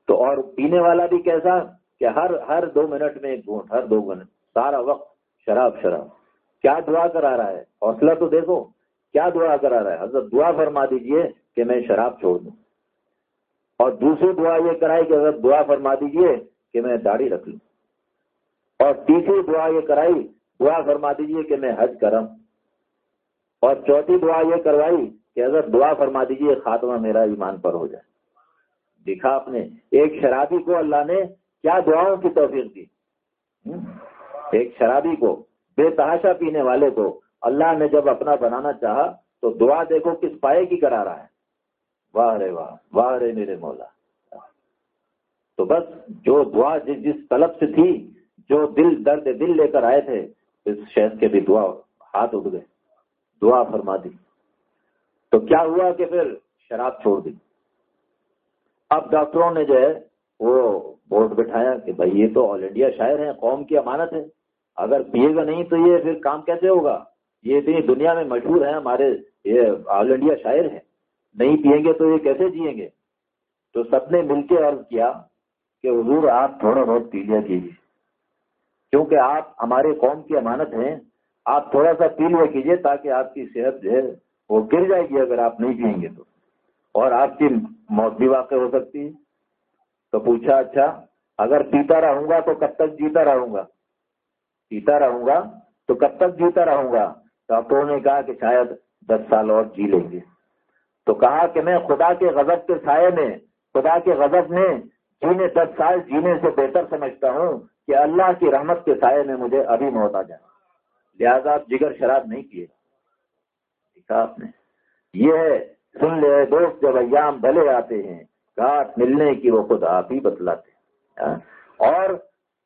تو اور پینے والا بھی کیسا؟ کہ ہر ہر دو منٹ میں ایک گھونٹ، ہر دو منٹ سارا وقت شراب شراب۔ کیا دعا کرا رہا ہے؟ حوصلہ تو دیکھو کیا دعا کرا رہا ہے؟ حضرت دعا فرما دیجیے کہ میں شراب چھوڑ دوں۔ اور دوسری دعا یہ کرائی کہ حضرت دعا فرما دیجیے کہ میں داڑھی رکھ لوں۔ اور تیسری دعا یہ کرائی، دعا فرما دیجیے کہ میں حج کرم۔ اور چوتھی دعا یہ کروائی کہ اگر دعا فرما دیجیے خاتمہ میرا ایمان پر ہو جائے۔ دکھا آپ نے، ایک شرابی کو اللہ نے کیا دعاؤں کی توفیق دی؟ ایک شرابی کو۔ بے تحاشا پینے والے کو اللہ نے جب اپنا بنانا چاہا تو دعا دیکھو کس پائے کی کرا رہا ہے۔ واہ رے واہ واہ رے میرے مولا۔ تو بس جو دعا جس جس طلب سے تھی، جو دل درد دل لے کر آئے تھے، اس شہد کے بھی دعا ہاتھ اٹھ گئے۔ دعا فرما دی۔ تو کیا ہوا کہ پھر شراب چھوڑ دی؟ اب ڈاکٹروں نے جو ہے وہ بورڈ بٹھایا کہ بھائی یہ تو آل انڈیا شاعر ہیں، قوم کی امانت ہے۔ اگر پیے گا نہیں تو یہ پھر کام کیسے ہوگا؟ یہ اتنی دنیا میں مشہور ہیں، ہمارے یہ آل انڈیا شاعر ہیں۔ نہیں پیئیں گے تو یہ کیسے جیئیں گے؟ تو سب نے مل کے عرض کیا کہ حضور آپ تھوڑا بہت پی لیا کیجیے۔ کیونکہ آپ ہمارے قوم کی امانت ہیں، آپ تھوڑا سا پی لیا کیجیے تاکہ آپ کی صحت جو ہے وہ گر جائے گی اگر آپ نہیں پئیں گے تو۔ اور آپ کی موت بھی واقع ہو سکتی۔ ہے تو پوچھا اچھا اگر پیتا رہوں گا تو کب تک جیتا رہوں گا؟ پیتا رہوں گا تو کب تک جیتا رہوں گا؟ ڈاکٹروں نے کہا کہ شاید دس سال اور جی لیں گے۔ تو کہا کہ میں خدا کے غضب کے سائے میں، خدا کے غضب میں جینے، دس سال جینے سے بہتر سمجھتا ہوں کہ اللہ کی رحمت کے سائے میں مجھے ابھی موت آ جائے۔ لہذا آپ جگر شراب نہیں کیے آپ نے۔ یہ ہے، سن لے دوست، جب ایام بھلے آتے ہیں گاٹ ملنے کی وہ خود آپ ہی بتلاتے ہیں۔ ہاں؟ اور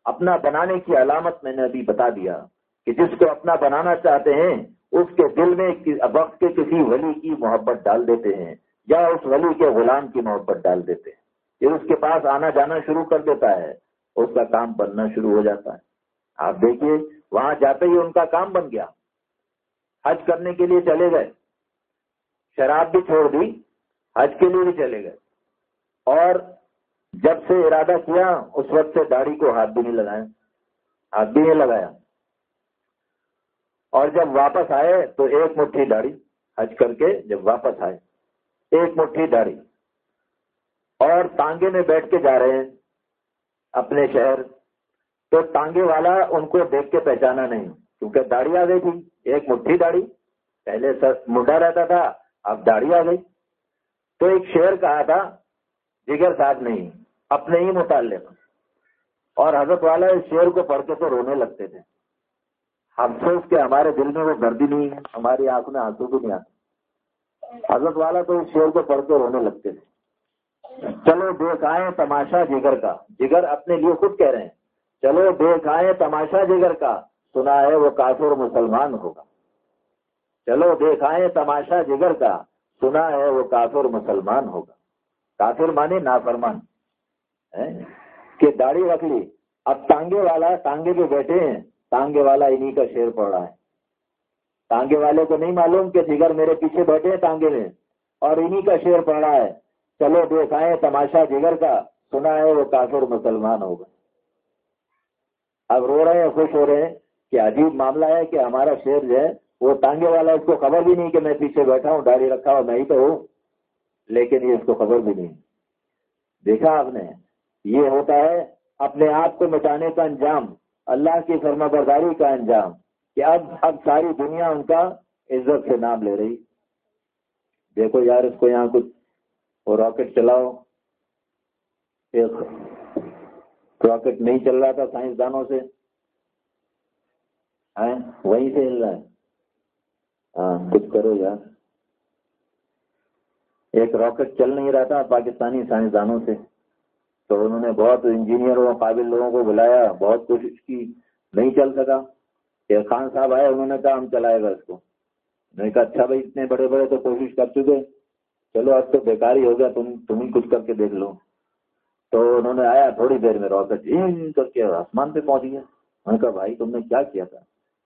اپنا بنانے کی علامت میں نے ابھی بتا دیا کہ جس کو اپنا بنانا چاہتے ہیں، اس کے دل میں وقت کے کسی ولی کی محبت ڈال دیتے ہیں یا اس ولی کے غلام کی محبت ڈال دیتے ہیں۔ یہ اس کے پاس آنا جانا شروع کر دیتا ہے، اس کا کام بننا شروع ہو جاتا ہے۔ آپ دیکھیے، وہاں جاتے ہی ان کا کام بن گیا۔ حج کرنے کے لیے چلے گئے۔ شراب بھی چھوڑ دی، حج کے لیے بھی چلے گئے۔ اور جب سے ارادہ کیا، اس وقت سے داڑھی کو ہاتھ بھی نہیں لگایا۔ ہاتھ بھی نہیں لگایا۔ اور جب واپس آئے تو ایک مٹھی داڑھی حج کر کے جب واپس آئے۔ ایک مٹھی داڑھی۔ اور تانگے میں بیٹھ کے جا رہے ہیں اپنے شہر۔ تو ٹانگے والا ان کو دیکھ کے پہچانا نہیں، کیونکہ داڑھی آ گئی تھی۔ ایک مٹھی داڑھی۔ پہلے سر منڈا رہتا تھا، اب داڑھی آ گئی۔ تو ایک شعر کہا تھا، جگر صاحب نہیں۔ اپنے ہی متعلق۔ اور حضرت والا اس شعر کو پڑھ کے تو رونے لگتے تھے۔ افسوس کے ہمارے دل میں وہ گردی نہیں ہے، ہماری آنکھ میں آنسو بھی نہیں آتے۔ حضرت والا تو اس شعر کو پڑھ کے رونے لگتے تھے۔ چلو دیکھ آئے تماشا جگر کا۔ جگر اپنے لیے خود کہہ رہے ہیں۔ چلو دیکھ آئے تماشا جگر کا۔ سنا ہے وہ کافر مسلمان ہوگا۔ چلو دیکھ آئے تماشا جگر کا۔ سنا ہے وہ کافر مسلمان ہوگا۔ کافر مانے نافرمان۔ کہ داڑھی رکھ لی۔ اب ٹانگے والا، ٹانگے پہ بیٹھے ہیں، ٹانگے والا انہی کا شیر پڑ رہا ہے۔ ٹانگے والے کو نہیں معلوم کہ جگر میرے پیچھے بیٹھے ہیں ٹانگے میں، اور انہی کا شیر پڑ رہا ہے۔ چلو دیکھائیں تماشا جگر کا۔ سنا ہے وہ کافر مسلمان ہوگا اب رو رہے ہیں، خوش ہو رہے ہیں کہ عجیب معاملہ ہے کہ ہمارا شیر جو ہے، وہ ٹانگے والا، اس کو خبر بھی نہیں کہ میں پیچھے بیٹھا ہوں، داڑھی رکھا ہوں میں ہی تو ہوں، لیکن یہ اس کو خبر بھی نہیں۔ دیکھا آپ نے یہ ہوتا ہے اپنے آپ کو مٹانے کا انجام، اللہ کی فرما برداری کا انجام کہ اب اب ساری دنیا ان کا عزت سے نام لے رہی۔ دیکھو یار، اس کو یہاں کچھ راکٹ چلاؤ۔ ایک راکٹ نہیں چل رہا تھا سائنسدانوں سے۔ ہاں، وہیں سے ہل رہا ہے۔ ہاں کچھ کرو یار۔ ایک راکٹ چل نہیں رہا تھا پاکستانی سائنسدانوں سے۔ تو انہوں نے بہت انجینئروں قابل لوگوں کو بلایا، بہت کوشش کی، نہیں چل سکا۔ ایک خان صاحب آئے، انہوں نے کہا، ہم چلائے گا اس کو۔ میں نے کہا اچھا بھائی، اتنے بڑے بڑے تو کوشش کر چکے۔ چلو، اب تو بیکار ہی ہو گیا، تم تم ہی کچھ کر کے دیکھ لو۔ تو انہوں نے آیا، تھوڑی دیر میں راکٹ جھین کر کے آسمان پہ پہنچ گیا۔ میں نے کہا، بھائی، تم نے کیا کیا تھا؟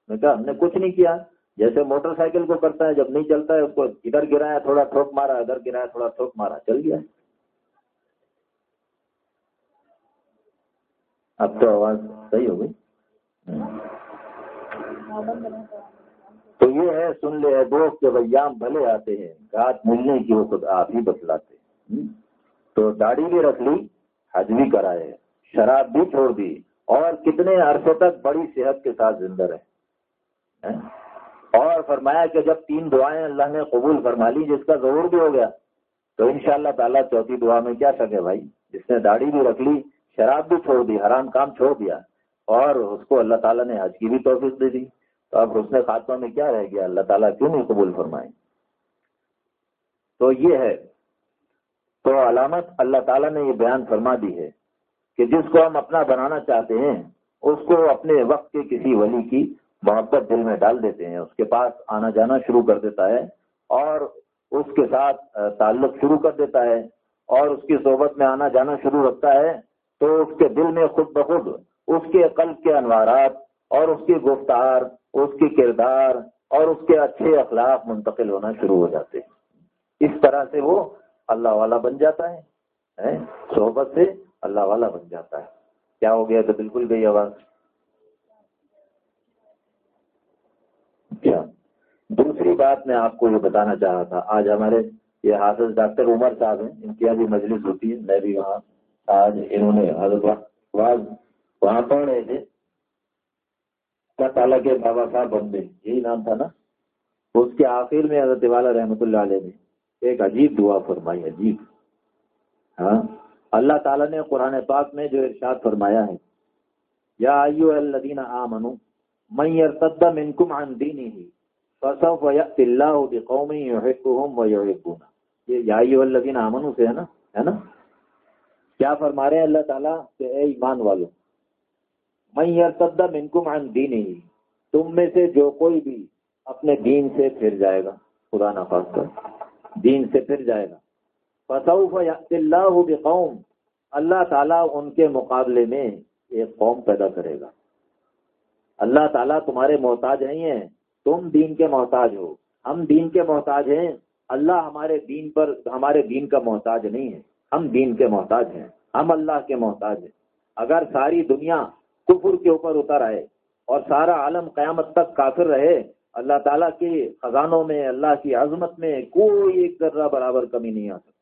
میں نے کہا، ہم نے کچھ نہیں کیا۔ جیسے موٹر سائیکل کو کرتا ہے، جب نہیں چلتا ہے، اس کو ادھر گرایا، تھوڑا ٹھوک مارا، ادھر گرایا، تھوڑا ٹھوک مارا، چل گیا۔ اب تو آواز صحیح ہو گئی۔ تو یہ ہے، سن لے دوست جب ایام بھلے آتے ہیں گاٹ ملنے کی وہ خود آپ ہی بتلاتے تو داڑھی بھی رکھ لی، حج بھی کرائے، شراب بھی چھوڑ دی، اور کتنے عرصے تک بڑی صحت کے ساتھ زندہ رہے۔ اور فرمایا کہ جب تین دعائیں اللہ نے قبول فرما لی، جس کا ضرور بھی ہو گیا، تو انشاءاللہ شاء تعالیٰ چوتھی دعا میں کیا سکے بھائی؟ جس نے داڑھی بھی رکھ لی شراب بھی چھوڑ دی، حرام کام چھوڑ دیا۔ اور اس کو اللہ تعالیٰ نے حج کی بھی توفیق دے دی۔ تو اب اس خاتمہ میں کیا رہ گیا؟ اللہ تعالیٰ کیوں نہیں قبول فرمائے؟ تو یہ ہے۔ تو علامت اللہ تعالیٰ نے یہ بیان فرما دی ہے کہ جس کو ہم اپنا بنانا چاہتے ہیں، اس کو اپنے وقت کے کسی ولی کی محبت دل میں ڈال دیتے ہیں۔ اس کے پاس آنا جانا شروع کر دیتا ہے اور اس کے ساتھ تعلق شروع کر دیتا ہے اور اس کی صحبت میں آنا جانا شروع رکھتا ہے۔ تو اس کے دل میں خود بخود اس کے قلب کے انوارات اور اس کی گفتار، اس کی کردار اور اس کے اچھے اخلاق منتقل ہونا شروع ہو جاتے ہیں۔ اس طرح سے وہ اللہ والا بن جاتا ہے صحبت سے اللہ والا بن جاتا ہے۔ کیا ہو گیا تو بالکل گئی آواز؟ کیا؟ دوسری بات میں آپ کو یہ بتانا چاہ رہا تھا، آج ہمارے یہ حافظ ڈاکٹر عمر صاحب ہیں، ان کی ابھی مجلس ہوتی ہے، میں بھی وہاں آج انہوں نے حضرت وہاں پڑھ رہے تھے تعالیٰ کے بابا صاحب بندے۔ یہی نام تھا نا؟ اس کے آخر میں حضرت والا رحمۃ اللہ علیہ نے ایک عجیب دعا فرمائی، عجیب۔ ہاں؟ اللہ تعالیٰ نے قرآن پاک میں جو ارشاد فرمایا ہے، یا آئیو الدین آ منو میں منکم عن دینی ہی فصف اللہ قومی و یہ یا آئیو الدین آمنو سے ہے نا؟ ہے نا؟ کیا فرما رہے ہیں اللہ تعالیٰ کہ اے ایمان والوں میں ارتد منکم عن دینی تم میں سے جو کوئی بھی اپنے دین سے پھر جائے گا خدا نخواستہ دین سے پھر جائے گا۔ فصوف اللہ بقوم، اللہ تعالیٰ ان کے مقابلے میں ایک قوم پیدا کرے گا۔ اللہ تعالیٰ تمہارے محتاج نہیں ہیں، تم دین کے محتاج ہو۔ ہم دین کے محتاج ہیں، اللہ ہمارے دین پر، ہمارے دین کا محتاج نہیں ہے۔ ہم دین کے محتاج ہیں، ہم اللہ کے محتاج ہیں۔ اگر ساری دنیا کفر کے اوپر اتر آئے اور سارا عالم قیامت تک کافر رہے، اللہ تعالیٰ کے خزانوں میں، اللہ کی عظمت میں کوئی ایک ذرہ برابر کمی نہیں آ سکتی۔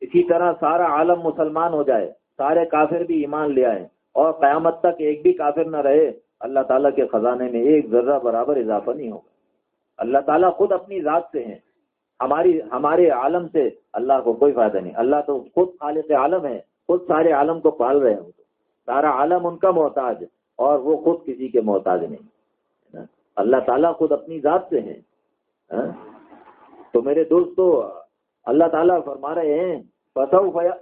اسی طرح سارا عالم مسلمان ہو جائے، سارے کافر بھی ایمان لے آئے اور قیامت تک ایک بھی کافر نہ رہے، اللہ تعالیٰ کے خزانے میں ایک ذرہ برابر اضافہ نہیں ہوگا۔ اللہ تعالیٰ خود اپنی ذات سے ہیں۔ ہماری ہمارے عالم سے اللہ کو کوئی فائدہ نہیں۔ اللہ تو خود خالق عالم ہے، خود سارے عالم کو پال رہے ہیں سارا عالم ان کا محتاج اور وہ خود کسی کے محتاج نہیں۔ اللہ تعالیٰ خود اپنی ذات سے ہیں۔ ہاں؟ تو میرے دوستو، اللہ تعالیٰ فرما رہے ہیں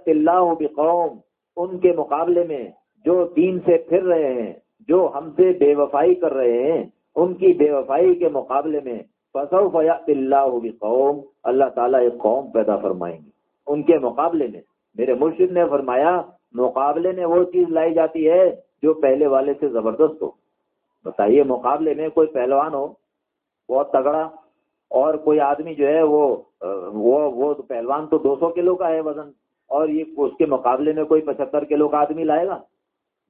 اللہ قوم ان کے مقابلے میں جو دین سے پھر رہے ہیں، جو ہم سے بے وفائی کر رہے ہیں، ان کی بے وفائی کے مقابلے میں فصو فیات اللہ قوم اللہ تعالیٰ ایک قوم پیدا فرمائیں گے۔ ان کے مقابلے میں، میرے مرشد نے فرمایا، مقابلے میں وہ چیز لائی جاتی ہے جو پہلے والے سے زبردست ہو۔ بتائیے، مقابلے میں کوئی پہلوان ہو؟ بہت تگڑا۔ اور کوئی آدمی جو ہے، وہ وہ وہ پہلوان تو دو سو کلو کا ہے وزن۔ اور یہ اس کے مقابلے میں کوئی پچہتر کلو کا آدمی لائے گا؟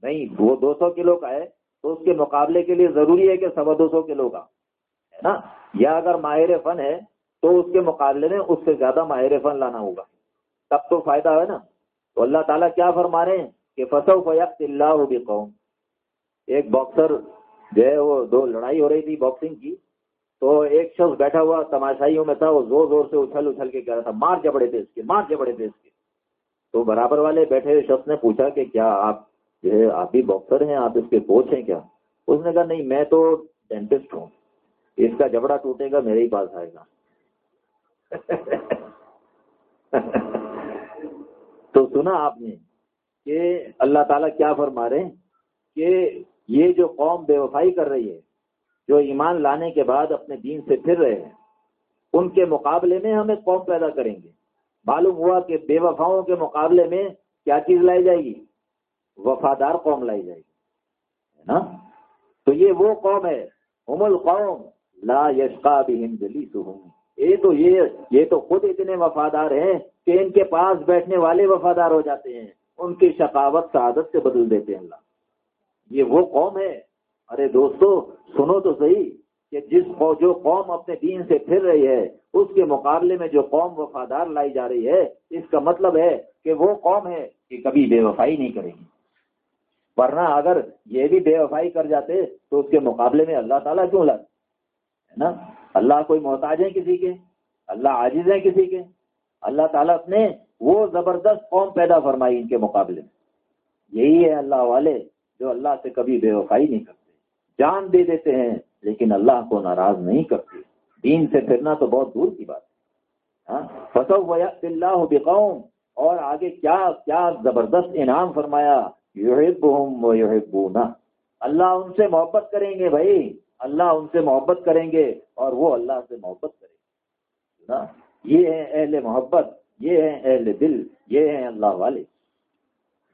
نہیں، وہ دو سو کلو کا ہے۔ تو اس کے مقابلے کے لیے ضروری ہے کہ سوا دو سو کلو کا۔ نا؟ یا اگر ماہر فن ہے تو اس کے مقابلے میں اس سے زیادہ ماہر فن لانا ہوگا۔ تب تو فائدہ ہے نا۔ تو اللہ تعالیٰ کیا فرما رہے ہیں کہ فصو فیق اللہ بھی قوم ایک باکسر جو ہے وہ دو لڑائی ہو رہی تھی باکسنگ کی۔ تو ایک شخص بیٹھا ہوا تماشائیوں میں تھا، وہ زور زور سے اچھل اچھل کے کہہ رہا تھا، مار جبڑے تھے اس کے، مار جبڑے تھے اس کے۔ تو برابر والے بیٹھے ہوئے شخص نے پوچھا کہ کیا آپ جو ہے، آپ بھی باکسر ہیں، آپ اس کے کوچ ہیں کیا؟ اس نے کہا، نہیں، میں تو ڈینٹسٹ ہوں۔ اس کا جبڑا ٹوٹے گا، میرے ہی پاس آئے گا۔ تو سنا آپ نے کہ اللہ تعالیٰ کیا فرما رہے ہیں کہ یہ جو قوم بے وفائی کر رہی ہے، جو ایمان لانے کے بعد اپنے دین سے پھر رہے ہیں، ان کے مقابلے میں ہم ایک قوم پیدا کریں گے۔ معلوم ہوا کہ بے وفاؤں کے مقابلے میں کیا چیز لائی جائے گی؟ وفادار قوم لائی جائے گی نا؟ تو یہ وہ قوم ہے ام القوم۔ لا یشقا بھی یہ تو یہ یہ تو خود اتنے وفادار ہیں کہ ان کے پاس بیٹھنے والے وفادار ہو جاتے ہیں۔ ان کی شقاوت سعادت سے بدل دیتے ہیں اللہ۔ یہ وہ قوم ہے۔ ارے دوستو، سنو تو صحیح کہ جس جو قوم اپنے دین سے پھر رہی ہے، اس کے مقابلے میں جو قوم وفادار لائی جا رہی ہے، اس کا مطلب ہے کہ وہ قوم ہے کہ کبھی بے وفائی نہیں کرے گی۔ ورنہ اگر یہ بھی بے وفائی کر جاتے تو اس کے مقابلے میں اللہ تعالیٰ کیوں لگ ہے نا؟ اللہ کوئی محتاج ہے کسی کے؟ اللہ عاجز ہے کسی کے؟ اللہ تعالیٰ نے وہ زبردست قوم پیدا فرمائی ان کے مقابلے میں۔ یہی ہے اللہ والے جو اللہ سے کبھی بے وفائی نہیں کرتے۔ جان دے دیتے ہیں، لیکن اللہ کو ناراض نہیں کرتے۔ دین سے پھرنا تو بہت دور کی بات ہے۔ ہاں؟ اللہ بقوم۔ اور آگے کیا کیا زبردست انعام فرمایا؟ یحبہم و یحبونا اللہ ان سے محبت کریں گے بھائی۔ اللہ ان سے محبت کریں گے اور وہ اللہ سے محبت کریں گے۔ یہ ہے اہل محبت، یہ ہے اہل دل، یہ ہیں اللہ والے۔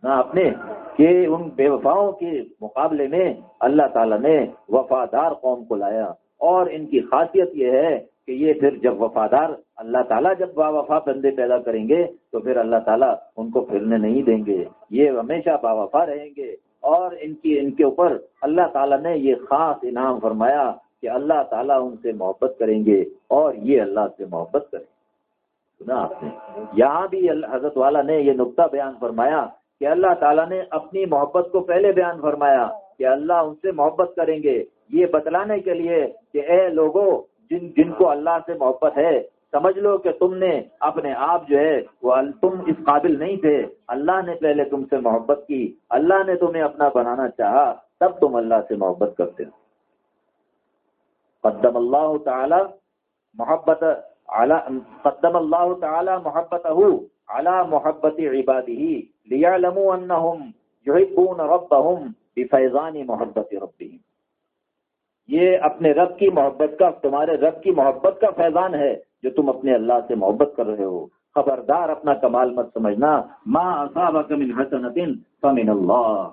نہ اپنے کہ ان بے وفاؤں کے مقابلے میں اللہ تعالیٰ نے وفادار قوم کو لایا۔ اور ان کی خاصیت یہ ہے کہ یہ پھر جب وفادار اللہ تعالیٰ جب با وفا بندے پیدا کریں گے تو پھر اللہ تعالیٰ ان کو پھرنے نہیں دیں گے۔ یہ ہمیشہ با وفا رہیں گے۔ اور ان کی، ان کے اوپر اللہ تعالیٰ نے یہ خاص انعام فرمایا کہ اللہ تعالیٰ ان سے محبت کریں گے اور یہ اللہ سے محبت کریں سنا آپ نے؟ یہاں بھی حضرت والا نے یہ نقطہ بیان فرمایا کہ اللہ تعالیٰ نے اپنی محبت کو پہلے بیان فرمایا کہ اللہ ان سے محبت کریں گے۔ یہ بتلانے کے لیے کہ اے لوگوں جن جن کو اللہ سے محبت ہے سمجھ لو کہ تم نے اپنے آپ جو ہے وہ تم اس قابل نہیں تھے۔ اللہ نے پہلے تم سے محبت کی۔ اللہ نے تمہیں اپنا بنانا چاہا۔ تب تم اللہ سے محبت کرتے قدم اللہ تعالی محبت قدم اللہ تعالی محبت على محبت عباده ليعلموا انهم يحبون ربهم بفیضان محبت ربهم یہ اپنے رب کی محبت کا تمہارے رب کی محبت کا فیضان ہے۔ جو تم اپنے اللہ سے محبت کر رہے ہو۔ خبردار اپنا کمال مت سمجھنا۔ ما اصابك من حسنت فمن اللہ۔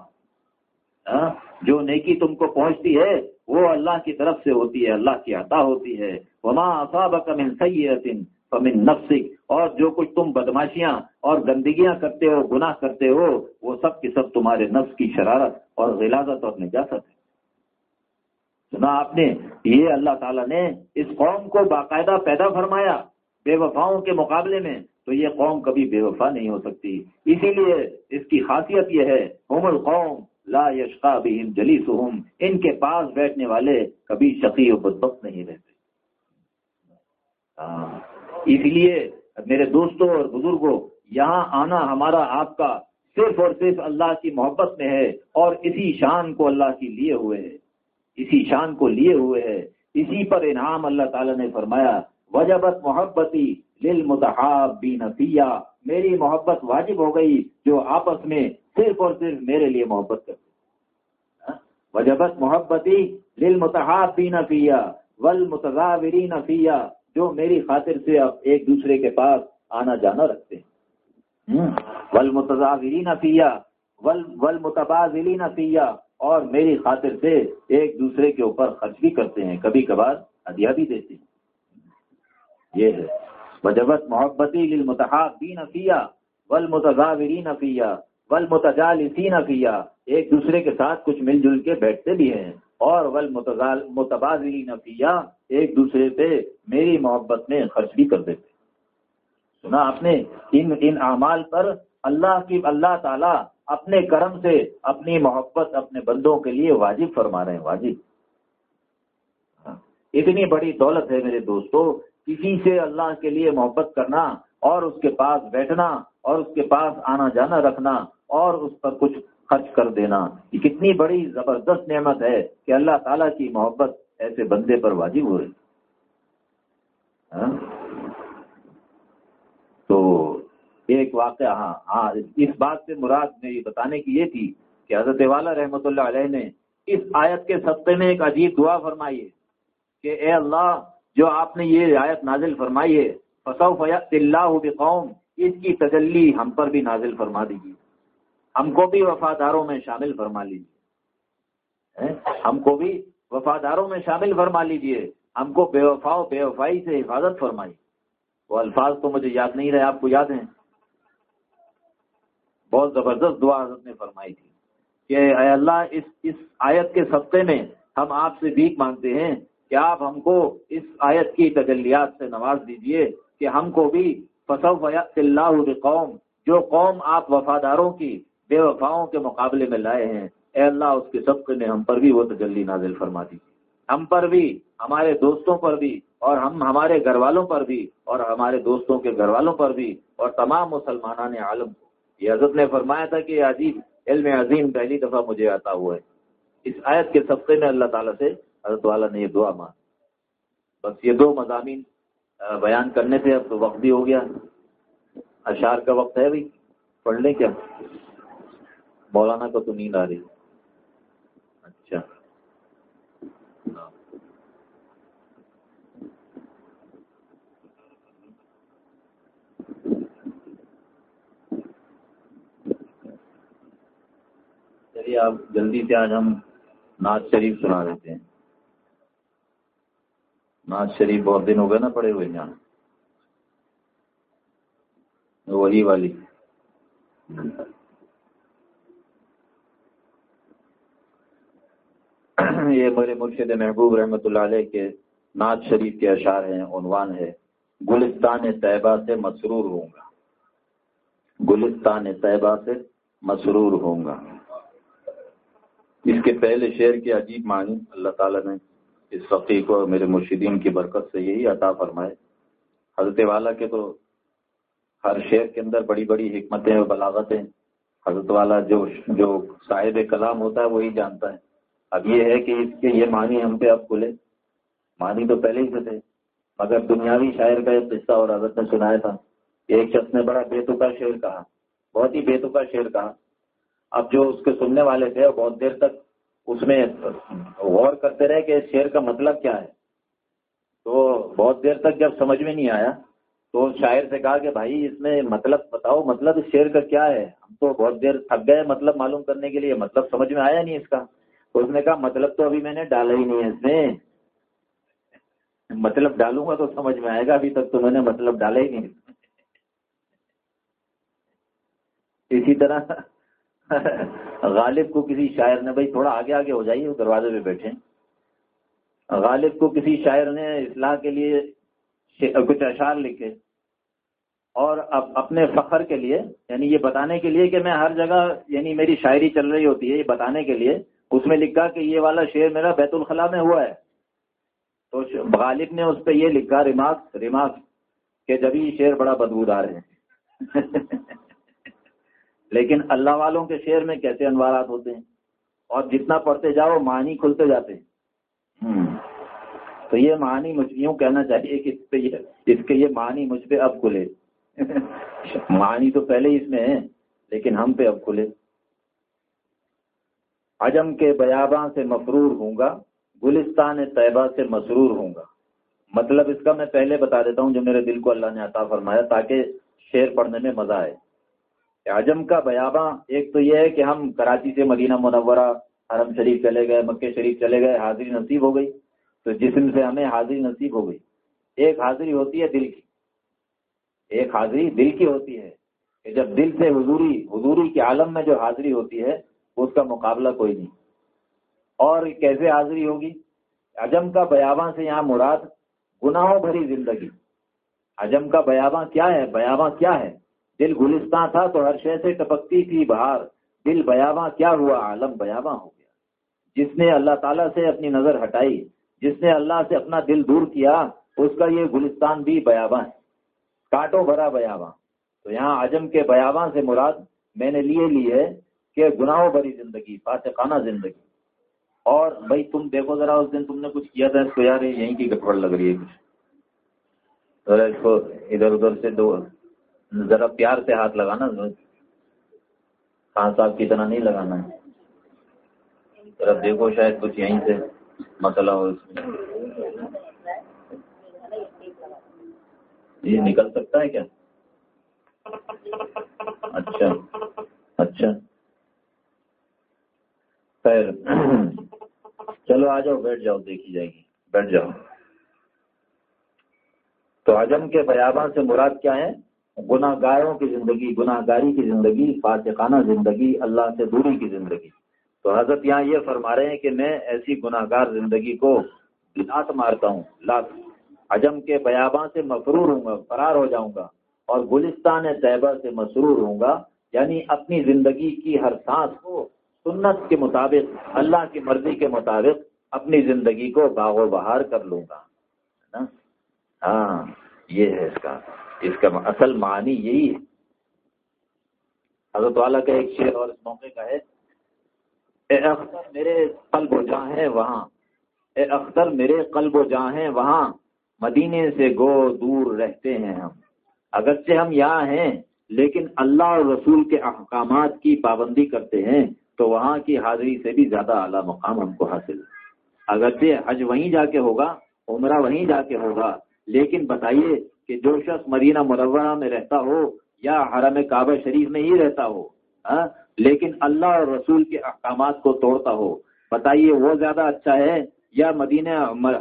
جو نیکی تم کو پہنچتی ہے، وہ اللہ کی طرف سے ہوتی ہے، اللہ کی عطا ہوتی ہے۔ وما اصابك من سیئت فمن نفسک۔ اور جو کچھ تم بدماشیاں اور گندگیاں کرتے ہو، گناہ کرتے ہو، وہ سب کی سب تمہارے نفس کی شرارت اور غلازت اور نجاست ہے۔ سنا آپ نے، یہ اللہ تعالیٰ نے اس قوم کو باقاعدہ پیدا فرمایا بے وفاؤں کے مقابلے میں، تو یہ قوم کبھی بے وفا نہیں ہو سکتی۔ اسی لیے اس کی خاصیت یہ ہے ہوم القوم لا یشقا بہم جلیس ان کے پاس بیٹھنے والے کبھی شقی و بدبخت نہیں رہتے۔ ہاں۔ اس لیے میرے دوستوں اور بزرگوں، یہاں آنا ہمارا آپ کا صرف اور صرف اللہ کی محبت میں ہے اور اسی شان کو اللہ کی لیے ہوئے ہے۔ اسی شان کو لیے ہوئے ہے۔ اسی پر انعام اللہ تعالیٰ نے فرمایا، وجبت محبتی لل متحاب میری محبت واجب ہو گئی جو آپس میں صرف اور صرف میرے لیے محبت کرتے ہاں؟ وجبت محبتی لل متحاب بھی نفیہ ول جو میری خاطر سے اب ایک دوسرے کے پاس آنا جانا رکھتے ہیں۔ ہاں؟ ول متضاورین فیا ول ول اور میری خاطر سے ایک دوسرے کے اوپر خرچ بھی کرتے ہیں، کبھی کبھار ہدیہ بھی دیتے ہیں۔ یہ ہے۔ بجبت محبتی للمتحابین فیا ول متضاورین فیا ول ایک دوسرے کے ساتھ کچھ مل جل کے بیٹھتے بھی ہیں۔ اور ول متبادلی نفیہ ایک دوسرے پہ میری محبت میں خرچ بھی کر دیتے سنا آپ نے، ان ان اعمال پر اللہ کی، اللہ تعالی اپنے کرم سے، اپنی محبت اپنے بندوں کے لیے واجب فرما رہے ہیں، واجب۔ ہاں، اتنی بڑی دولت ہے میرے دوستو، کسی سے اللہ کے لیے محبت کرنا اور اس کے پاس بیٹھنا اور اس کے پاس آنا جانا رکھنا اور اس پر کچھ خرچ کر دینا، یہ کتنی بڑی زبردست نعمت ہے کہ اللہ تعالیٰ کی محبت ایسے بندے پر واجب ہو رہی ہاں؟ تو ایک واقعہ ہاں ہاں اس بات سے مراد میری بتانے کی یہ تھی کہ حضرت والا رحمۃ اللہ علیہ نے اس آیت کے سطح میں ایک عجیب دعا فرمائی ہے کہ اے اللہ، جو آپ نے یہ آیت نازل فرمائی ہے فصو فیات اللہ قوم اس کی تجلی ہم پر بھی نازل فرما دیجیے ہم کو بھی وفاداروں میں شامل فرما لیجیے ہاں؟ ہم کو بھی وفاداروں میں شامل فرما لیجیے ہم کو بے وفا بے وفائی سے حفاظت فرمائی وہ الفاظ تو مجھے یاد نہیں رہے، آپ کو یاد ہیں؟ بہت زبردست دعا حضرت نے فرمائی تھی کہ اے اللہ، اس اس آیت کے سبقے میں ہم آپ سے بھیک مانگتے ہیں کہ آپ ہم کو اس آیت کی تجلیات سے نواز دیجیے کہ ہم کو بھی فصو اللہ قوم جو قوم آپ وفاداروں کی بے وفاؤں کے مقابلے میں لائے ہیں، اے اللہ، اس کے سب نے ہم پر بھی وہ تجلی نازل فرما دی ہم پر بھی، ہمارے دوستوں پر بھی، اور ہم ہمارے گھر والوں پر بھی، اور ہمارے دوستوں کے گھر والوں پر بھی، اور تمام مسلمان عالم کو۔ یہ حضرت نے فرمایا تھا کہ عظیم علم عظیم پہلی دفعہ مجھے آتا ہوا ہے۔ اس آیت کے سبقے میں اللہ تعالیٰ سے حضرت والا نے یہ دعا مانگ بس یہ دو مضامین بیان کرنے سے اب تو وقت بھی ہو گیا۔ اشعار کا وقت ہے بھائی، پڑھ لیں کیا؟ مولانا کو تو نیند آ رہی۔ ہے چلیے، آپ جلدی سے آج ہم ناز شریف سنا دیتے ہیں۔ ناز شریف بہت دن ہو گئے نا پڑے ہوئے جان وہی والی۔ یہ میرے مرشد محبوب رحمۃ اللہ علیہ کے ناز شریف کے اشعار ہیں، عنوان ہے، گلستان طیبہ سے مسرور ہوں گا۔ گلستان طیبہ سے مسرور ہوں گا۔ اس کے پہلے شعر کے عجیب معنی اللہ تعالیٰ نے اس فقی کو میرے مرشدین کی برکت سے یہی عطا فرمائے۔ حضرت والا کے تو ہر شعر کے اندر بڑی بڑی حکمتیں اور بلاغتیں۔ حضرت والا جو جو صاحب کلام ہوتا ہے وہی جانتا ہے۔ اب یہ ہے کہ اس کے یہ معنی ہم پہ اب کھلے۔ معنی تو پہلے ہی سے تھے، مگر دنیاوی شاعر کا ایک قصہ اور حضرت نے سنایا تھا۔ ایک شخص نے بڑا بےتکا شعر کہا، بہت ہی بےتکا شعر کہا۔ اب جو اس کے سننے والے تھے بہت دیر تک اس میں غور کرتے رہے کہ شعر کا مطلب کیا ہے۔ تو بہت دیر تک جب سمجھ میں نہیں آیا تو شاعر سے کہا کہ بھائی اس میں مطلب بتاؤ مطلب اس شعر کا کیا ہے؟ ہم تو بہت دیر تھک گئے مطلب معلوم کرنے کے لیے مطلب سمجھ میں آیا نہیں اس کا۔ تو اس نے کہا مطلب تو ابھی میں نے ڈالا ہی نہیں ہے اس میں۔ مطلب ڈالوں گا تو سمجھ میں آئے گا، ابھی تک تو میں نے مطلب ڈالا ہی نہیں۔ اسی طرح غالب کو کسی شاعر نے بھائی تھوڑا آگے آگے ہو جائیے، وہ دروازے پہ بیٹھے غالب کو کسی شاعر نے اصلاح کے لیے کچھ اشعار لکھے۔ اور اب اپنے فخر کے لیے یعنی یہ بتانے کے لیے کہ میں ہر جگہ یعنی میری شاعری چل رہی ہوتی ہے، یہ بتانے کے لیے، اس میں لکھا کہ یہ والا شعر میرا بیت الخلاء میں ہوا ہے۔ تو غالب نے اس پہ یہ لکھا، ریمارکس ریمارکس، کہ جب یہ شعر بڑا بدبودار ہے۔ لیکن اللہ والوں کے شعر میں کیسے انوارات ہوتے ہیں؟ اور جتنا پڑھتے جاؤ، معنی کھلتے جاتے ہیں۔ تو یہ معنی مجھ، یوں کہنا چاہیے کہ اس پہ یہ، اس کے یہ معنی مجھ پہ اب کھلے۔ معنی تو پہلے اس میں ہے لیکن ہم پہ اب کھلے۔ عجم کے بیاباں سے مفرور ہوں گا، گلستان طیبہ سے مسرور ہوں گا۔ مطلب اس کا میں پہلے بتا دیتا ہوں جو میرے دل کو اللہ نے عطا فرمایا، تاکہ شعر پڑھنے میں مزہ آئے۔ عجم کا بیاباں۔ ایک تو یہ ہے کہ ہم کراچی سے مدینہ منورہ، حرم شریف چلے گئے، مکہ شریف چلے گئے، حاضری نصیب ہو گئی۔ تو جسم سے ہمیں حاضری نصیب ہو گئی۔ ایک حاضری ہوتی ہے دل کی۔ ایک حاضری دل کی ہوتی ہے کہ جب دل سے حضوری حضوری کے عالم میں جو حاضری ہوتی ہے، اس کا مقابلہ کوئی نہیں۔ اور کیسے حاضری ہوگی؟ عجم کا بیاباں سے یہاں مراد گناہوں بھری زندگی۔ عجم کا بیاباں کیا ہے؟ بیاباں کیا ہے؟ دل گلستان تھا تو ہر شے سے ٹپکتی تھی باہر دل بیاباں کیا ہوا؟ عالم بیاباں ہو گیا۔ جس نے اللہ تعالیٰ سے اپنی نظر ہٹائی، جس نے اللہ سے اپنا دل دور کیا، اس کا یہ گلستان بھی بیاباں ہے۔ کاٹو بھرا بیاباں تو یہاں عجم کے بیاباں سے مراد میں نے لیے لی ہے کہ گناہوں بھری زندگی فاتقانہ زندگی۔ اور بھائی تم دیکھو ذرا اس دن تم نے کچھ کیا تھا، اس کو یار یہیں کی گڑبڑ لگ رہی ہے۔ کچھ۔ ذرا اس کو ادھر ادھر سے دو ذرا پیار سے ہاتھ لگانا خان صاحب کی طرح نہیں لگانا۔ ذرا دیکھو شاید کچھ یہیں سے مسئلہ ہو۔ اس میں یہ نکل سکتا ہے کیا؟ اچھا۔ اچھا۔ خیر۔ چلو آ جاؤ، بیٹھ جاؤ، دیکھی جائے گی۔ بیٹھ جاؤ۔ تو حجم کے بیاباں سے مراد کیا ہے؟ گناہ گاروں کی زندگی گناہ گاری کی زندگی فاتحانہ زندگی، اللہ سے دوری کی زندگی۔ تو حضرت یہاں یہ فرما رہے ہیں کہ میں ایسی گناہ گار زندگی کو لات مارتا ہوں لات حجم کے بیاباں سے مفرور ہوں گا، فرار ہو جاؤں گا اور گلستان طیبہ سے مسرور ہوں گا۔ یعنی اپنی زندگی کی ہر سانس کو سنت کے مطابق، اللہ کی مرضی کے مطابق اپنی زندگی کو باغ و بہار کر لوں گا۔ ہاں یہ ہے اس کا۔ اس کا اصل معنی یہی ہے۔ حضرت والا کا ایک شعر اور اس موقع کا ہے۔ اے اختر میرے قلب و جاں ہیں وہاں۔ اے اختر میرے قلب و جاں ہیں وہاں۔ مدینے سے گو دور رہتے ہیں ہم۔ اگرچہ ہم یہاں ہیں، لیکن اللہ اور رسول کے احکامات کی پابندی کرتے ہیں، تو وہاں کی حاضری سے بھی زیادہ اعلیٰ مقام ہم کو حاصل اگرچہ حج وہیں جا کے ہوگا، عمرہ وہیں جا کے ہوگا، لیکن بتائیے کہ جو شخص مدینہ مرورہ میں رہتا ہو یا حرم کعبہ شریف میں ہی رہتا ہو ہاں، لیکن اللہ اور رسول کے احکامات کو توڑتا ہو۔ بتائیے وہ زیادہ اچھا ہے یا مدینہ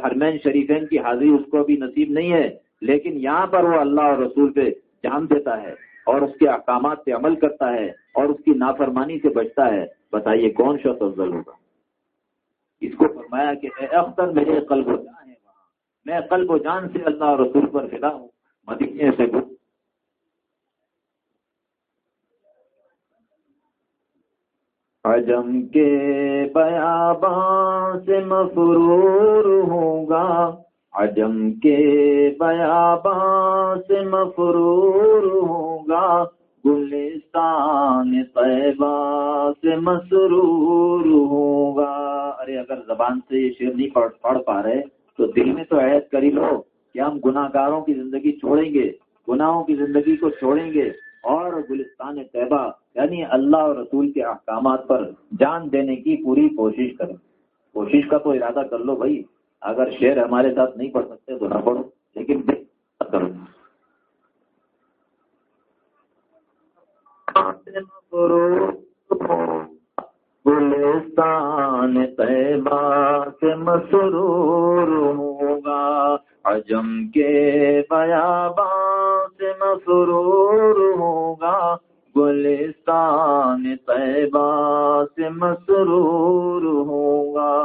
حرمین شریفین کی حاضری اس کو بھی نصیب نہیں ہے لیکن یہاں پر وہ اللہ اور رسول پہ جان دیتا ہے اور اس کے احکامات پہ عمل کرتا ہے اور اس کی نافرمانی سے بچتا ہے۔ بتائیے کون شخص افضل ہوگا؟ اس کو فرمایا کہ اے اختر میرے قلب و جان ہے میں قلب و جان سے اللہ اور رسول پر فدا ہوں، مدینے سے عجم کے بیابان سے مفرور ہوں گا۔ عجم کے بیابان سے مفرور ہوں گا۔ گلستان طیبہ سے مسرور ہوں گا۔ ارے اگر زبان سے یہ شیر نہیں پڑھ پڑھ پا رہے تو دل میں تو عید کری لو کہ ہم گناہ گاروں کی زندگی چھوڑیں گے، گناہوں کی زندگی کو چھوڑیں گے اور گلستان طیبہ یعنی اللہ اور رسول کے احکامات پر جان دینے کی پوری کوشش کریں۔ کوشش کا تو ارادہ کر لو بھائی، اگر شعر ہمارے ساتھ نہیں پڑھ سکتے تو نہ پڑھو، لیکن کرو۔ گلستان طیبہ سے مسرور ہوگا، عجم کے بیابان سے مسرور ہوگا۔ گلستان طیبہ سے مسرور ہوگا۔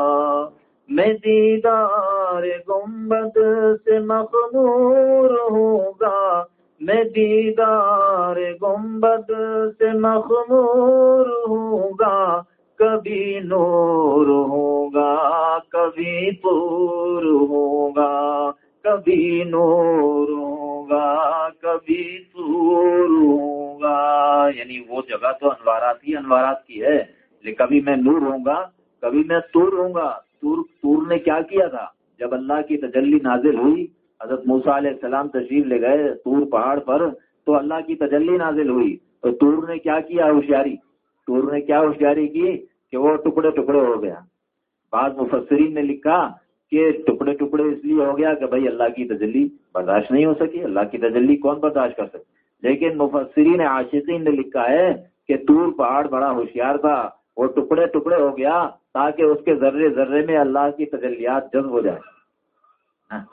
میں دیدار گنبد سے مخمور ہوگا۔ میں دیدار گنبد سے مخمور ہوگا۔ کبھی نور ہوگا، کبھی پور ہوگا، کبھی نور ہوگا، کبھی سور ہوگا۔ یعنی وہ جگہ تو انوارات ہی انوارات کی ہے، لیکن کبھی میں نور ہوں گا کبھی میں تور ہوں گا تور تور نے کیا کیا تھا؟ جب اللہ کی تجلی نازل ہوئی، حضرت موسا علیہ السلام تشریف لے گئے تور پہاڑ پر، تو اللہ کی تجلی نازل ہوئی۔ تو تور نے کیا کیا ہوشیاری؟ تور نے کیا ہوشیاری کی کہ وہ ٹکڑے ٹکڑے ہو گیا۔ بعض مفسرین نے لکھا کہ ٹکڑے ٹکڑے اس لیے ہو گیا کہ بھائی اللہ کی تجلی برداشت نہیں ہو سکی، اللہ کی تجلی کون برداشت کر سکے؟ لیکن مفسرین عاشقین نے لکھا ہے کہ تور پہاڑ بڑا ہوشیار تھا، وہ ٹکڑے ٹکڑے ہو گیا تاکہ اس کے ذرے ذرے میں اللہ کی تجلیات جذب ہو جائے۔ ہاں،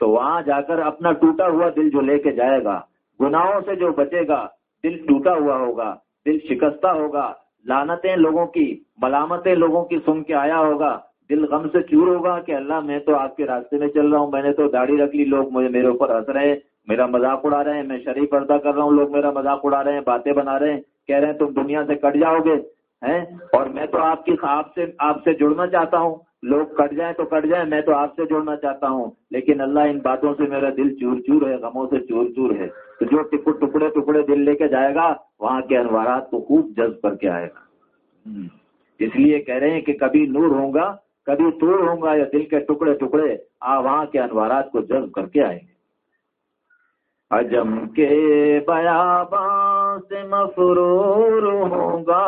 تو وہاں جا کر اپنا ٹوٹا ہوا دل جو لے کے جائے گا، گناہوں سے جو بچے گا، دل ٹوٹا ہوا ہوگا۔ دل شکستہ ہوگا لانتیں لوگوں کی، ملامتیں لوگوں کی سن کے آیا ہوگا۔ دل غم سے چور ہوگا کہ اللہ میں تو آپ کے راستے میں چل رہا ہوں، میں نے تو داڑھی رکھ لی، لوگ مجھے میرے اوپر ہنس رہے ہیں، میرا مذاق اڑا رہے ہیں، میں شریف پردہ کر رہا ہوں، لوگ میرا مذاق اڑا رہے ہیں، باتیں بنا رہے ہیں، کہہ رہے ہیں تم دنیا سے کٹ جاؤ گے، ہیں؟ اور میں تو آپ کی، آپ سے آپ سے جڑنا چاہتا ہوں۔ لوگ کٹ جائیں تو کٹ جائیں، میں تو آپ سے جڑنا چاہتا ہوں، لیکن اللہ ان باتوں سے میرا دل چور چور ہے، غموں سے چور چور ہے۔ تو جو ٹکڑے ٹکڑے دل لے کے جائے گا، وہاں کے انوارات کو خوب جذب کر کے آئے گا۔ اس لیے کہہ رہے ہیں کہ کبھی نور ہوں گا کبھی توڑ ہوں گا یا دل کے ٹکڑے ٹکڑے، آ وہاں کے انوارات کو جذب کر کے آئیں گے۔ اجم کے بیابان سے مفرور ہوں گا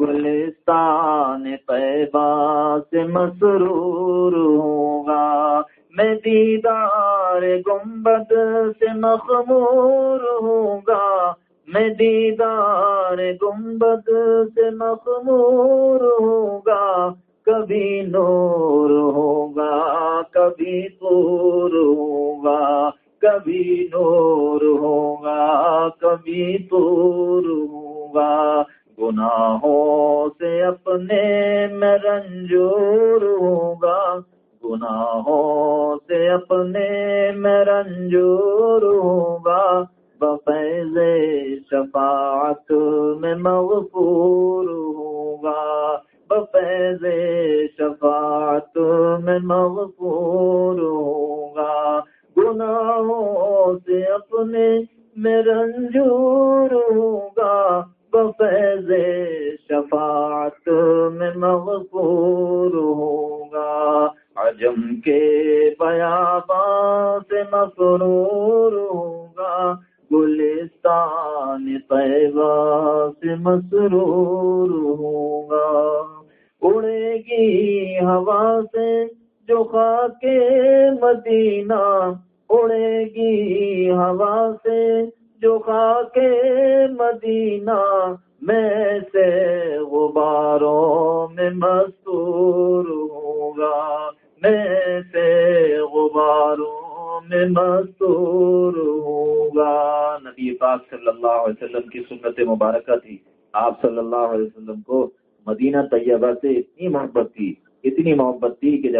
گلستان طیبہ سے مسرور ہوں گا۔ میں دیدار گنبد سے مخمور ہوں گا۔ میں دیدار گنبد سے مخمور ہوگا کبھی نور ہوگا کبھی پور ہوگا کبھی نور ہوگا کبھی پور ہوگا گناہوں سے اپنے میں رنجور ہوگا۔ گناہوں سے اپنے میں رنجور ہوگا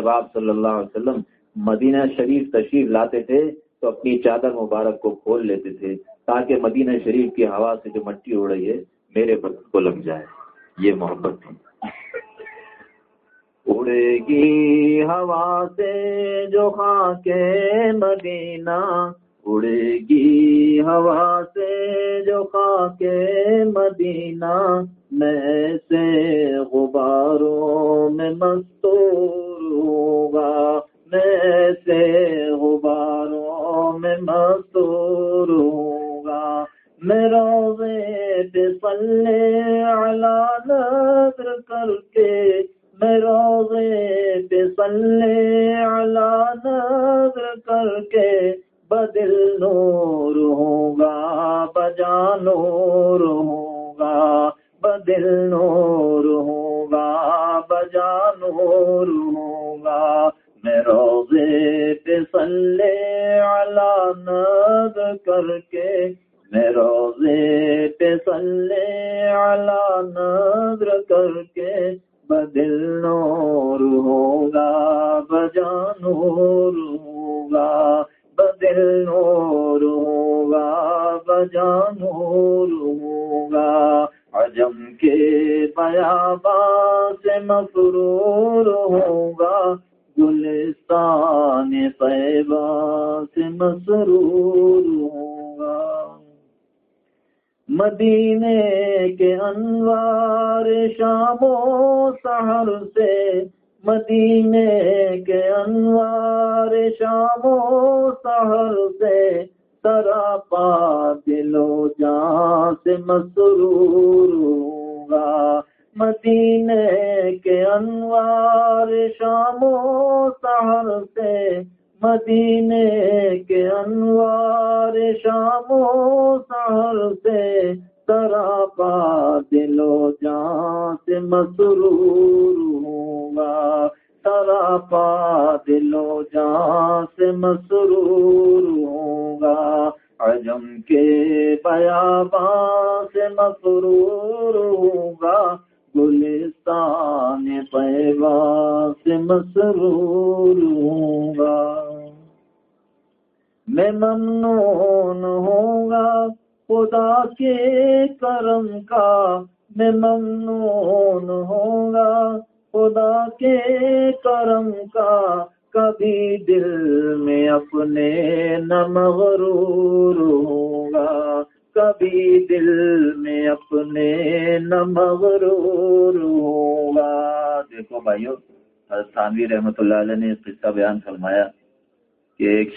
جب آپ صلی اللہ علیہ وسلم مدینہ شریف تشریف لاتے تھے تو اپنی چادر مبارک کو کھول لیتے تھے تاکہ مدینہ شریف کی ہوا سے جو مٹی اڑ رہی ہے، میرے بدن کو لگ جائے۔ یہ محبت تھی۔ اڑے گی ہوا سے جو خاک مدینہ اڑے گی ہوا سے جو خاں کے مدینہ میں سے غباروں میں مستور ہوگا، میں سے غباروں میں مستور ہوگا۔ میں روزے پہ پلے علا نظر کر کے، میں روزے پہ پلے علا نظر کر کے بدل نور ہوگا، بجا نور ہوگا، بدل نور ہوگا، بجا نور ہوگا۔ میں روزے پہ سلے علا کر کے، میں روزے پہ سلے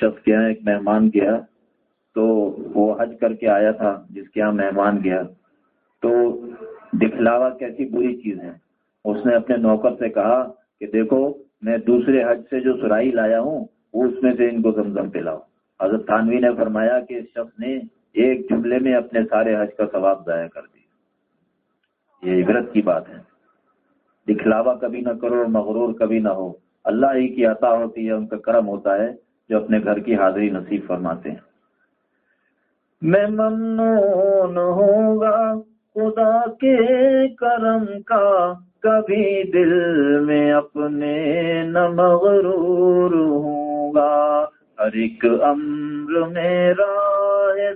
شخص کے یہاں ایک مہمان گیا، تو وہ حج کر کے آیا تھا، جس کے یہاں مہمان گیا۔ تو دکھلاوا کیسی بری چیز ہے۔ اس نے اپنے نوکر سے کہا کہ دیکھو، میں دوسرے حج سے جو سرائی لایا ہوں، وہ اس میں سے ان کو زمزم پلاؤ۔ حضرت تھانوی نے فرمایا کہ اس شخص نے ایک جملے میں اپنے سارے حج کا ثواب ضائع کر دیا۔ یہ عبرت کی بات ہے۔ دکھلاوا کبھی نہ کرو مغرور کبھی نہ ہو۔ اللہ ہی کی عطا ہوتی ہے، ان کا کرم ہوتا ہے۔ جو اپنے گھر کی حاضری نصیب فرماتے ہیں۔ میں ممنون ہوں گا خدا کے کرم کا، کبھی دل میں اپنے نہ مغرور ہوں گا۔ ہر ایک امر میرا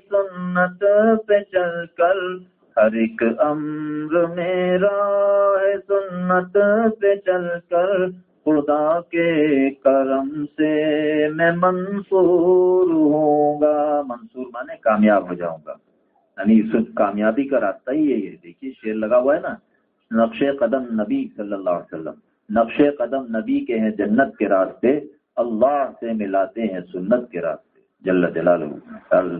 سنت پہ چل کر، ہر ایک امر میرا ہے سنت پہ چل کر خدا کے کرم سے میں منصور ہوں گا۔ منصور مانے کامیاب ہو جاؤں گا۔ یعنی کامیابی کا راستہ ہی ہے۔ یہ دیکھیے شیر لگا ہوا ہے نا، نقش قدم نبی صلی اللہ علیہ وسلم۔ نقش قدم نبی کے ہیں جنت کے راستے، اللہ سے ملاتے ہیں سنت کے راستے۔ جل جلال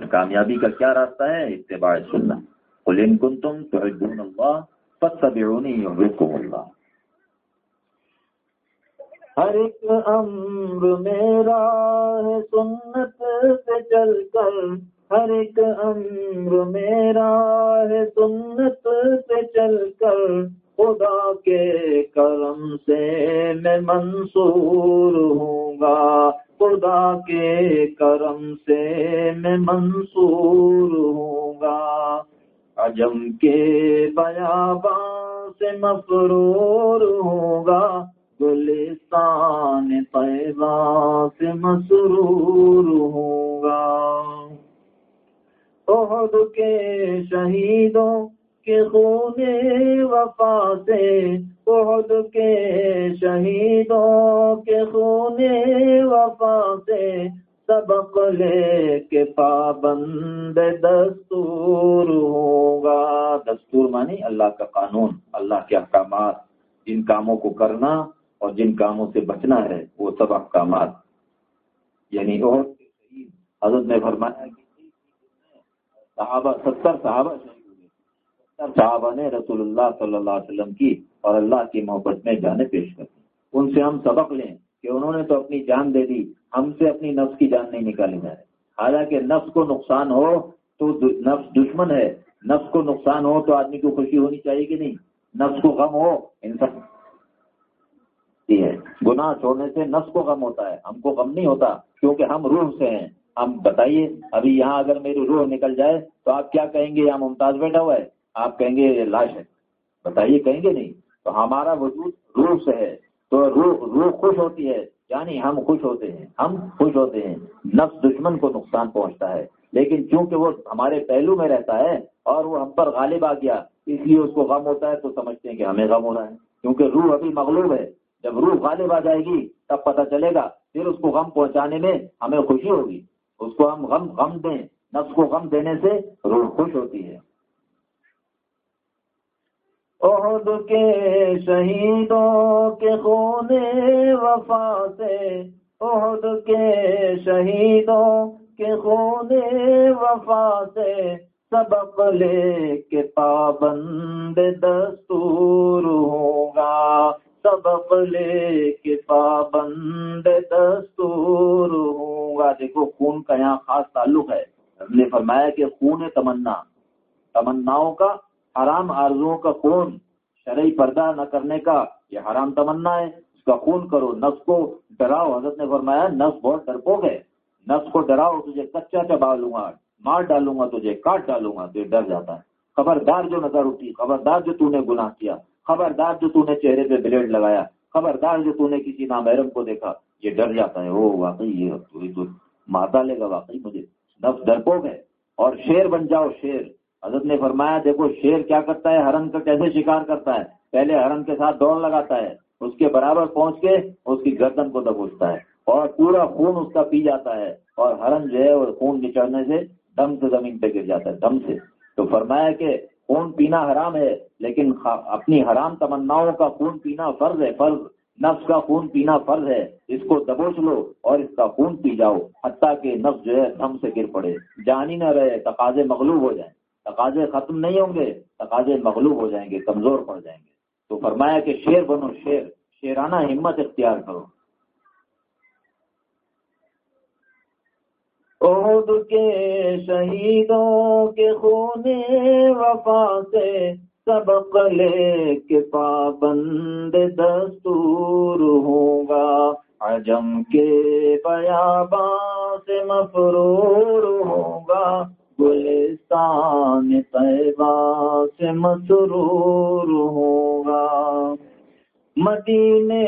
کامیابی کا کیا راستہ ہے؟ اتباع سنت۔ ان کن تم اللہ فتبعونی یحببکم اللہ۔ ہر ایک امر میرا ہے سنت سے چل کر۔ ہر ایک امر میرا ہے سنت سے چل کر۔ خدا کے کرم سے میں منصور ہوں گا۔ خدا کے کرم سے میں منصور ہوں گا۔ عجم کے بیابان سے مفرور ہوگا گلستان طیبہ سے مسرور ہوگا عہد کے شہیدوں کے خون وفا سے عہد کے شہیدوں کے خون وفا سے سبق لے کے پابند دستور ہوگا دستور مانی اللہ کا قانون، اللہ کے احکامات جن کاموں کو کرنا اور جن کاموں سے بچنا ہے، وہ سب احکامات۔ یعنی اور حضرت نے فرمایا کہ صحابہ، ستر صحابہ ستر صحابہ نے رسول اللہ صلی اللہ علیہ وسلم کی اور اللہ کی محبت میں جانے پیش کر دی۔ ان سے ہم سبق لیں کہ انہوں نے تو اپنی جان دے دی، ہم سے اپنی نفس کی جان نہیں نکالی جائے حالانکہ نفس کو نقصان ہو تو نفس دشمن ہے۔ نفس کو نقصان ہو تو آدمی کو خوشی ہونی چاہیے کہ نہیں؟ نفس کو غم ہو، انسان ہے گناہ چھوڑنے سے نفس کو غم ہوتا ہے۔ ہم کو غم نہیں ہوتا کیونکہ ہم روح سے ہیں۔ ہم بتائیے، ابھی یہاں اگر میری روح نکل جائے تو آپ کیا کہیں گے؟ یہاں ممتاز بیٹھا ہوا ہے؟ آپ کہیں گے، یہ لاش ہے۔ بتائیے، کہیں گے نہیں؟ تو ہمارا وجود روح سے ہے۔ تو روح روح خوش ہوتی ہے۔ یعنی ہم خوش ہوتے ہیں۔ ہم خوش ہوتے ہیں۔ نفس دشمن کو نقصان پہنچتا ہے۔ لیکن چونکہ وہ ہمارے پہلو میں رہتا ہے اور وہ ہم پر غالب آ گیا، اس لیے اس کو غم ہوتا ہے تو سمجھتے ہیں کہ ہمیں غم ہو رہا ہے۔ کیونکہ روح ابھی مغلوب ہے۔ جب روح غالب آ جائے گی، تب پتہ چلے گا، پھر اس کو غم پہنچانے میں ہمیں خوشی ہوگی۔ اس کو ہم غم غم دیں۔ نفس کو غم دینے سے روح خوش ہوتی ہے۔ عہد کے شہیدوں کے خون وفا سے، عہد کے شہیدوں کے خون وفا سے، سبق لے کے پابند دستور ہوگا سبق لے کے پابند دستور ہوگا دیکھو، خون کا یہاں خاص تعلق ہے۔ نے فرمایا کہ خون تمنا، تمناؤں کا، حرام آرزوؤں کا خون، شرعی پردہ نہ کرنے کا، یہ حرام تمنا ہے۔ اس کا خون کرو، نفس کو ڈراؤ۔ حضرت نے فرمایا، نفس بہت ڈرپوک ہے۔ نفس کو ڈراؤ، تجھے کچا چبا لوں گا، مار ڈالوں گا، تجھے کاٹ ڈالوں گا، تو ڈر جاتا ہے۔ خبردار جو نظر اٹھی، خبردار جو تو نے گناہ کیا خبردار جو تو نے چہرے پہ بلیڈ لگایا، خبردار جو تو نے کسی نامحرم کو دیکھا، یہ ڈر جاتا ہے او واقعی یہ تو مار ڈالے گا واقعی مجھے۔ نفس ڈرپوک ہے اور شیر بن جاؤ، شیر۔ حضرت نے فرمایا، دیکھو شیر کیا کرتا ہے ہرن کا کیسے شکار کرتا ہے؟ پہلے ہرن کے ساتھ دوڑ لگاتا ہے، اس کے برابر پہنچ کے اس کی گردن کو دبوچتا ہے اور پورا خون اس کا پی جاتا ہے اور ہرن جو ہے، وہ خون نچڑنے سے دم سے زمین پہ گر جاتا ہے، دم سے۔ تو فرمایا کہ خون پینا حرام ہے، لیکن اپنی حرام تمناؤں کا خون پینا فرض ہے، فرض نفس کا خون پینا فرض ہے۔ اس کو دبوچ لو اور اس کا خون پی جاؤ، حتیٰ کہ نفس جو ہے دم سے گر پڑے۔ جانی نہ رہے، تقاضے مغلوب ہو جائیں۔ تقاضے ختم نہیں ہوں گے، تقاضے مغلوب ہو جائیں گے، کمزور پڑ جائیں گے۔ تو فرمایا کہ شیر بنو، شیر، شیرانہ ہمت اختیار کرو۔ عہد کے شہیدوں کے خون وفا سے سبق لے کے پابند دستور ہوگا۔ عجم کے بیاباں سے مفرور ہوگا۔ گلستان طیبہ سے مسرور ہوگا۔ مدینے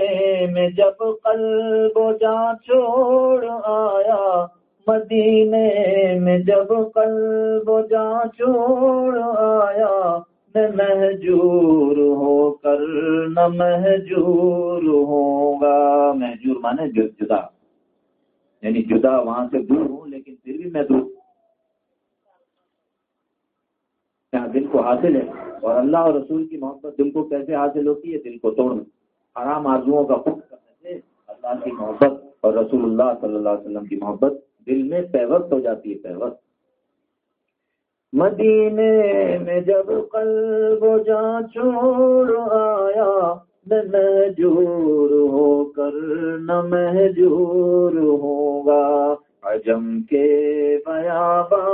میں جب قلب و جا چھوڑ آیا مدینے میں جب قلب و جا چھوڑ آیا نہ محجور ہو کر نہ محجور ہوگا۔ محجور مانے جدا۔ یعنی جدا وہاں سے دور ہوں، لیکن پھر بھی میں دور۔ دل کو حاصل ہے؟ اور اللہ اور رسول کی محبت دل کو کیسے حاصل ہوتی ہے؟ دل کو توڑنا۔ حرام آرزوؤں کا خود کرنے سے اللہ کی محبت اور رسول اللہ صلی اللہ علیہ وسلم کی محبت دل میں پیوست ہو جاتی ہے، پیوست۔ مدینے میں جب قلب جا چھوڑ آیا، میں محجور ہو کر نہ محجور ہوں گا۔ عجم کے بیابا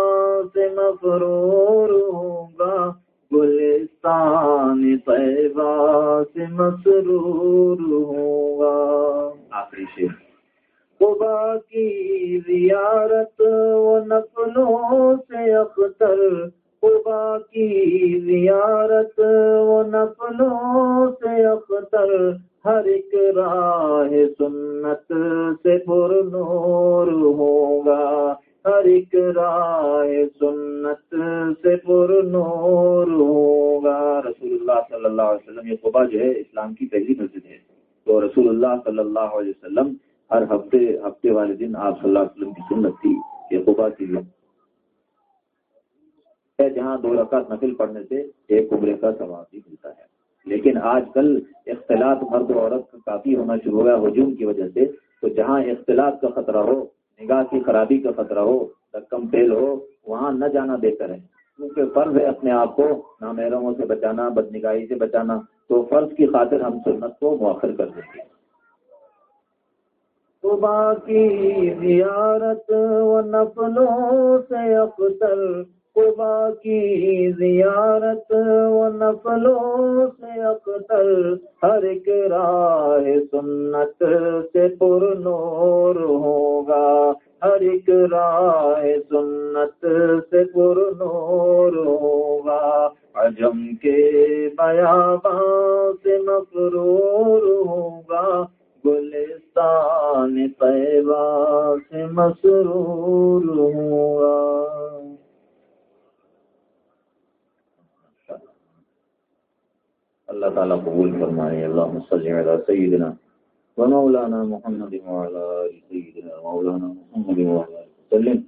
سے مفرور ہوں گا۔ گلستان طیبہ سے مسرور ہوں گا۔ آخری شیر قبا کی زیارت و نفلوں سے اختر۔ قبا کی زیارت و نفلوں سے اختر۔ ہر ایک راہ سنت سے پر نور ہوگا۔ ہر ایک راہ سنت سے پر نور ہوگا۔ رسول اللہ صلی اللہ علیہ وسلم یہ قبا جو ہے اسلام کی پہلی مسجد ہے۔ تو رسول اللہ صلی اللہ علیہ وسلم ہر ہفتے ہفتے والے دن آپ صلی اللہ علیہ وسلم کی سنت تھی، یہ قبا کی جہاں دو رکعت نفل پڑھنے سے ایک عمرے کا ثواب بھی ملتا ہے۔ لیکن آج کل اختلاط مرد و عورت کا کافی ہونا شروع ہوا ہجوم کی وجہ سے۔ تو جہاں اختلاط کا خطرہ ہو، نگاہ کی خرابی کا خطرہ ہو، رقم فیل ہو، وہاں نہ جانا بہتر ہے۔ کیونکہ فرض ہے اپنے آپ کو نامحرموں سے بچانا بد نگاہی سے بچانا۔ تو فرض کی خاطر ہم سنت کو مؤخر کر دیں گے۔ صبح کی زیارت و نفلوں سے اختر صبح کی زیارت و نفلوں سے اختر ہر ایک راہ سنت سے پر نور ہوگا۔ ہر ایک راہ سنت سے پر نور ہوگا۔ عجم کے بیاباں سے مفرور ہوگا۔ گلستان طیبہ سے مسرور ہوا۔ اللہ تعالیٰ قبول فرمائے۔ اللہ صلی علی سیدنا و مولانا محمد وعلا سیدنا مولانا محمد وعلا سلم۔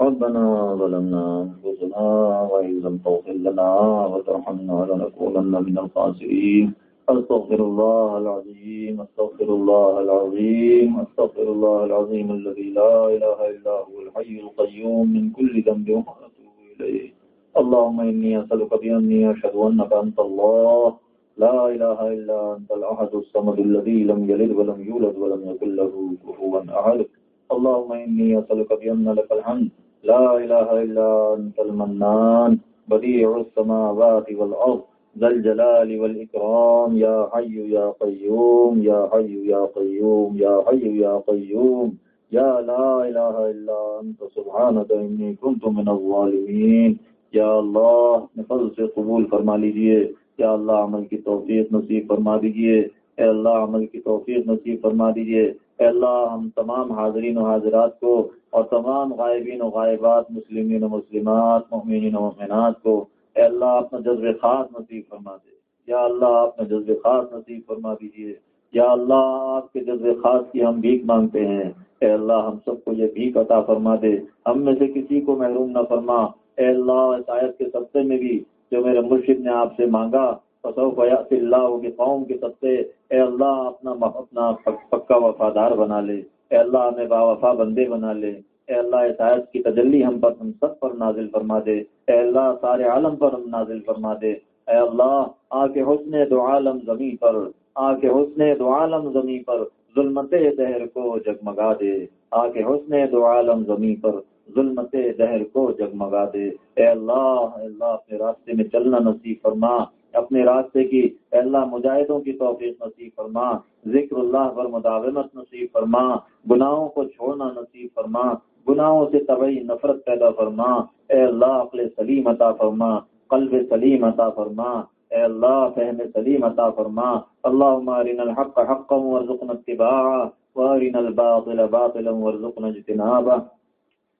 ربنا ظلمنا انفسنا وإن لم تغفر لنا وترحمنا لنكونن من الخاسرين استغفر الله العظيم استغفر الله العظيم استغفر الله العظيم الذي لا اله الا هو الحي القيوم. من كل ذنب واتوب اليه اللهم اني اسالك باني اشهد انك انت الله. لا اله الا انت الاحد الصمد الذي لم يلد ولم يولد ولم يكن له كفوا احد اللهم اني اسالك بان لك الحمد. لا اله الا انت المنان. بديع السماوات والارض ذل جلال والإكرام، يا حي يا قيوم، يا حي يا قيوم، يا حي يا قيوم، يا لا إله إلا أنت، سبحانك إني كنت من الظالمين. یا اللہ نفل سے قبول فرما لیجیے، یا اللہ عمل کی توفیق نصیب فرما دیجیے، اے اللہ عمل کی توفیق نصیب فرما دیجیے، اے اللہ ہم تمام حاضرین و حاضرات کو اور تمام غائبین و غائبات، مسلمین و مسلمات مؤمنین و مؤمنات کو اے اللہ اپنا جذب خاص نصیب فرما دے۔ یا اللہ اپنا جذب خاص نصیب فرما دیجیے یا اللہ، آپ کے جذب خاص کی ہم بھیک مانگتے ہیں۔ اے اللہ، ہم سب کو یہ بھیک عطا فرما دے۔ ہم میں سے کسی کو محروم نہ فرما۔ اے اللہ آیت کے سبتے میں بھی جو میرے مرشد نے آپ سے مانگا فصوف اللہ کے قوم کے سبتے اے اللہ، اپنا اپنا پکا وفادار بنا لے۔ اے اللہ، ہمیں با وفا بندے بنا لے۔ اے اللہ اس کی تجلی ہم پر ہم سب پر نازل فرما دے۔ اے اللہ سارے عالم پر ہم نازل فرما دے۔ اے اللہ آ کے حسن دو عالم زمین پر آ کے حسن دو عالم زمین پر ظلمت دہر کو جگمگا دے۔ آ کے حسن دو عالم زمین پر ظلمت دہر کو جگمگا دے۔ اے اللہ اے اللہ، اپنے راستے میں چلنا نصیب فرما۔ اپنے راستے کی، اے اللہ، مجاہدوں کی توفیق نصیب فرما۔ ذکر اللہ پر مداومت نصیب فرما۔ گناہوں کو چھوڑنا نصیب فرما۔ گناہوں سے طبعی نفرت پیدا فرما۔ اے اللہ، عقل سلیم عطا فرما۔ قلب سلیم عطا فرما۔ اے اللہ، فہم سلیم عطا فرما۔ اللہم ارنا الحق حقا ورزقنا اتباعا وارنا الباطل باطلا ورزقنا اجتنابا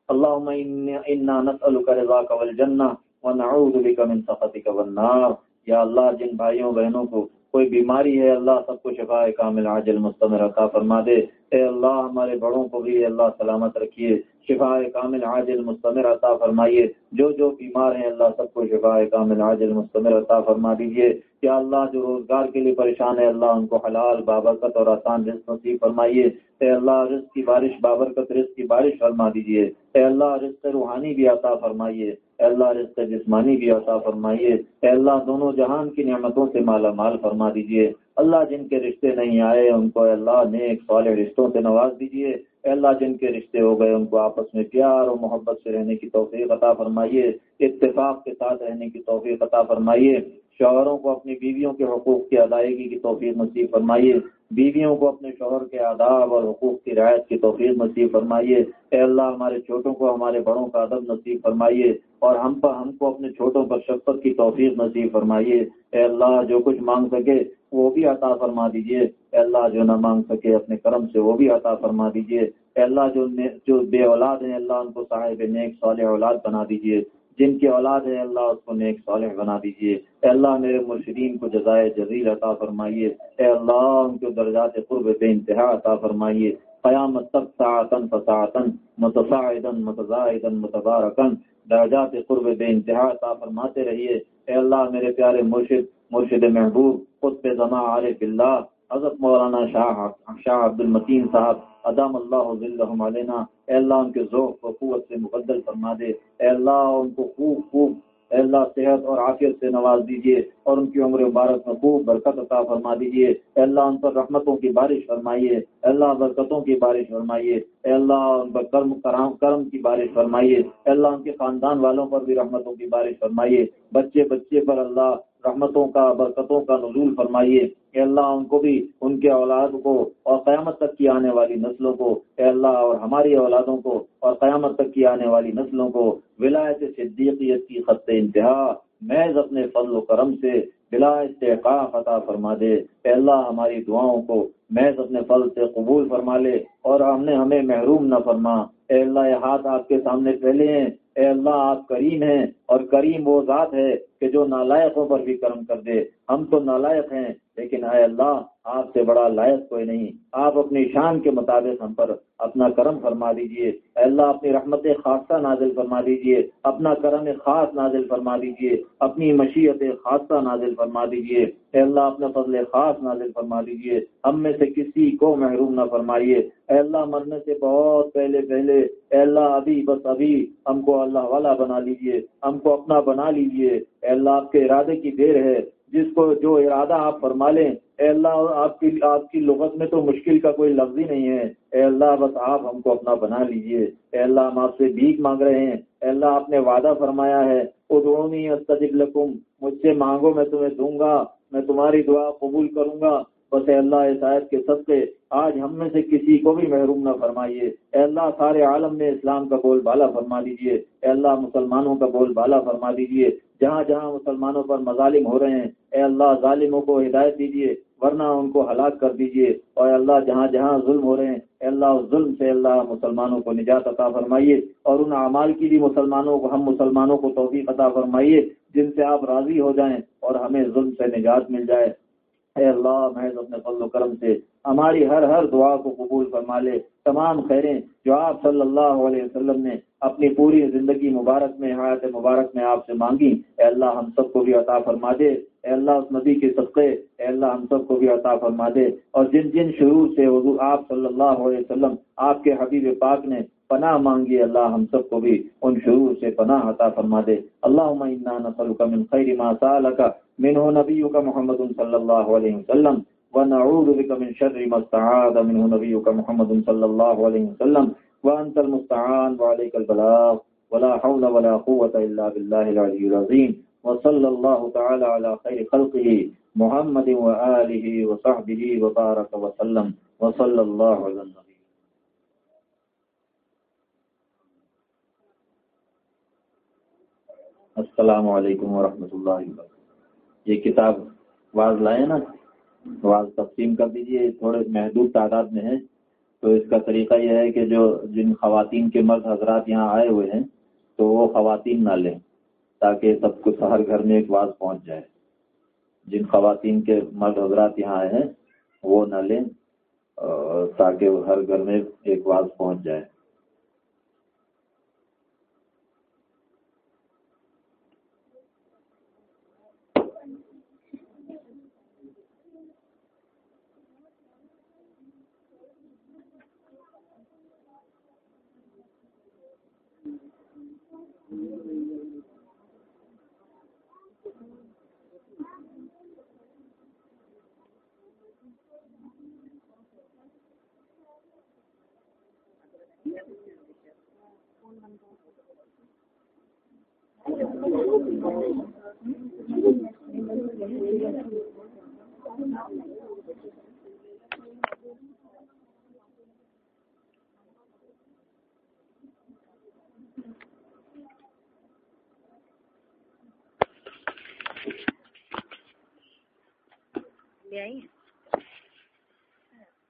اللہم انا نسألك رضاك والجنہ۔ ونعوذ بك من سخطك والنار۔ یا اللہ، جن بھائیوں بہنوں کو کوئی بیماری ہے، اللہ سب کو شفا کامل عاجل مستمر عطا فرما دے۔ اے اللہ، ہمارے بڑوں کو بھی اللہ سلامت رکھیے۔ شفا کامل عاجل مستمر عطا فرمائیے۔ جو جو بیمار ہیں اللہ سب کو شفا کامل عاجل مستمر عطا فرما دیجیے۔ کیا اللہ جو روزگار کے لیے پریشان ہے اللہ ان کو حلال، بابرکت اور آسان رزق نصیب فرمائیے۔ اے اللہ رزق کی بارش، بابرکت رزق کی بارش فرما دیجیے۔ اے اللہ رزق روحانی بھی عطا فرمائیے۔ اے اللہ رزق جسمانی بھی عطا فرمائیے۔ اے اللہ دونوں جہان کی نعمتوں سے مالا مال فرما دیجیے۔ اللہ جن کے رشتے نہیں آئے ان کو اللہ نیک، صالح رشتوں سے نواز دیجیے۔ اے اللہ جن کے رشتے ہو گئے، ان کو آپس میں پیار اور محبت سے رہنے کی توفیق عطا فرمائیے، اتفاق کے ساتھ رہنے کی توفیق عطا فرمائیے، شوہروں کو اپنی بیویوں کے حقوق کی ادائیگی کی توفیق نصیب فرمائیے، بیویوں کو اپنے شوہر کے آداب اور حقوق کی رعایت کی توفیق نصیب فرمائیے، اے اللہ ہمارے چھوٹوں کو، ہمارے بڑوں کا ادب نصیب فرمائیے، اور ہم پر، ہم کو اپنے چھوٹوں پر شفقت کی توفیق نصیب فرمائیے، اے اللہ جو کچھ مانگ سکے وہ بھی عطا فرما دیجیے اے اللہ جو نہ مانگ سکے اپنے کرم سے وہ بھی عطا فرما دیجیے اے اللہ جو جو بے اولاد ہیں، اللہ ان کو صاحب نیک صالح اولاد بنا دیجیے جن کی اولاد ہے اللہ اس کو نیک صالح بنا دیجیے اے اللہ میرے مرشدین کو جزائے جزیر عطا فرمائیے۔ اے اللہ ان کے درجات قرب بے انتہا عطا فرمائیے۔ قیامت تک ساعتن فساعتن متصاعدن متزائدن متبارکن درجات قرب بے انتہا عطا فرماتے رہیے۔ اے اللہ، میرے پیارے مرشد مرشد محبوب، قطب زما عارف اللہ حضرت مولانا شاہ شاہ عبد المتین صاحب ادام اللہ علینا۔ اے اللہ، ان کے ذوق و قوت سے مقدل فرما دے۔ اے اللہ، ان کو خوب خوب اللہ صحت اور عافیت سے نواز دیجیے اور ان کی عمر مبارک میں خوب برکت عطا فرما دیجیے اے اللہ ان پر رحمتوں کی بارش فرمائیے۔ اے اللہ برکتوں کی بارش فرمائیے۔ اے اللہ ان پر کرم کرام کرم کی بارش فرمائیے۔ اے اللہ ان کے خاندان والوں پر بھی رحمتوں کی بارش فرمائیے۔ بچے بچے پر اللہ رحمتوں کا، برکتوں کا نزول فرمائیے۔ اے اللہ ان کو بھی ان کے اولاد کو اور قیامت تک کی آنے والی نسلوں کو، اے اللہ، اور ہماری اولادوں کو اور قیامت تک کی آنے والی نسلوں کو ولایت صدیقیت کی خط انتہا، محض اپنے فضل و کرم سے بلا استحقاق عطا فرما دے۔ اے اللہ، ہماری دعاؤں کو محض اپنے فضل سے قبول فرما لے اور ہم نے ہمیں محروم نہ فرما۔ اے اللہ، یہ ہاتھ آپ کے سامنے پھیلے ہیں۔ اے اللہ، آپ کریم ہیں اور کریم وہ ذات ہے کہ جو نالائقوں پر بھی کرم کر دے۔ ہم تو نالائق ہیں، لیکن اے اللہ، آپ سے بڑا لائق کوئی نہیں۔ آپ اپنی شان کے مطابق ہم پر اپنا کرم فرما دیجیے۔ اے اللہ، اپنی رحمت خاصہ نازل فرما دیجیے۔ اپنا کرم خاص نازل فرما دیجیے۔ اپنی مشیت خاصہ نازل فرما دیجیے۔ اے اللہ، اپنا فضل خاص نازل فرما دیجیے۔ ہم میں سے کسی کو محروم نہ فرمائیے۔ اے اللہ، مرنے سے بہت پہلے پہلے اے اللہ، ابھی بس ابھی ہم کو اللہ والا بنا لیجیے، ہم کو اپنا بنا لیجیے۔ اے اللہ، آپ کے ارادے کی دیر ہے۔ جس کو جو ارادہ آپ فرما لیں، اے اللہ، آپ کی آپ کی لغت میں تو مشکل کا کوئی لفظ ہی نہیں ہے۔ اے اللہ، بس آپ ہم کو اپنا بنا لیجیے۔ اے اللہ، ہم آپ سے بھیک مانگ رہے ہیں۔ اے اللہ، آپ نے وعدہ فرمایا ہے۔ ادونی استجب لکم، مجھ سے مانگو، میں تمہیں دوں گا، میں تمہاری دعا قبول کروں گا۔ بس اے اللہ عیسائیت کے صدقے آج ہم میں سے کسی کو بھی محروم نہ فرمائیے۔ اے اللہ، سارے عالم میں اسلام کا بول بالا فرما دیجیے اے اللہ، مسلمانوں کا بول بالا فرما دیجیے جہاں جہاں مسلمانوں پر مظالم ہو رہے ہیں، اے اللہ، ظالموں کو ہدایت دیجیے ورنہ ان کو ہلاک کر دیجیے اور اللہ، جہاں جہاں ظلم ہو رہے ہیں، اے اللہ ظلم سے اللہ مسلمانوں کو نجات عطا فرمائیے۔ اور ان اعمال کی بھی مسلمانوں کو، ہم مسلمانوں کو توفیق عطا فرمائیے، جن سے آپ راضی ہو جائیں اور ہمیں ظلم سے نجات مل جائے۔ اے اللہ محض اپنے فضل و کرم سے ہماری ہر ہر دعا کو قبول فرما لے۔ تمام خیریں جو آپ صلی اللہ علیہ وسلم نے اپنی پوری زندگی مبارک میں، حیات مبارک میں آپ سے مانگی۔ اے اللہ، ہم سب کو بھی عطا فرما دے۔ اے اللہ، اس نبی کے صدقے، اے اللہ، ہم سب کو بھی عطا فرما دے۔ اور جن جن شروع سے حضور آپ صلی اللہ علیہ وسلم، آپ کے حبیب پاک نے پناہ مانگی، اللہ ہم سب کو بھی ان شروع سے پناہ عطا فرما دے۔ اللہ من خیر ما سالک منه نبيك محمد صلى الله عليه وسلم ونعوذ بك من شر ما استعاذ، منه نبيك محمد صلى الله عليه وسلم وأنت المستعان وعليك البلاغ ولا حول ولا قوة إلا بالله العلي العظيم وصلى الله تعالى على خير خلقه محمد وآله وصحبه وبارك وسلم وصلى الله على النبي السلام علیکم ورحمۃ اللہ وبرکاتہ۔ یہ کتاب واز لائے نا، واز تقسیم کر دیجیے، تھوڑے محدود تعداد میں ہے تو اس کا طریقہ یہ ہے کہ جو جن خواتین کے مرد حضرات یہاں آئے ہوئے ہیں، تو وہ خواتین نہ لیں، تاکہ سب کچھ ہر گھر میں ایک واز پہنچ جائے۔ جن خواتین کے مرد حضرات یہاں آئے ہیں، وہ نہ لیں تاکہ ہر گھر میں ایک واز پہنچ جائے۔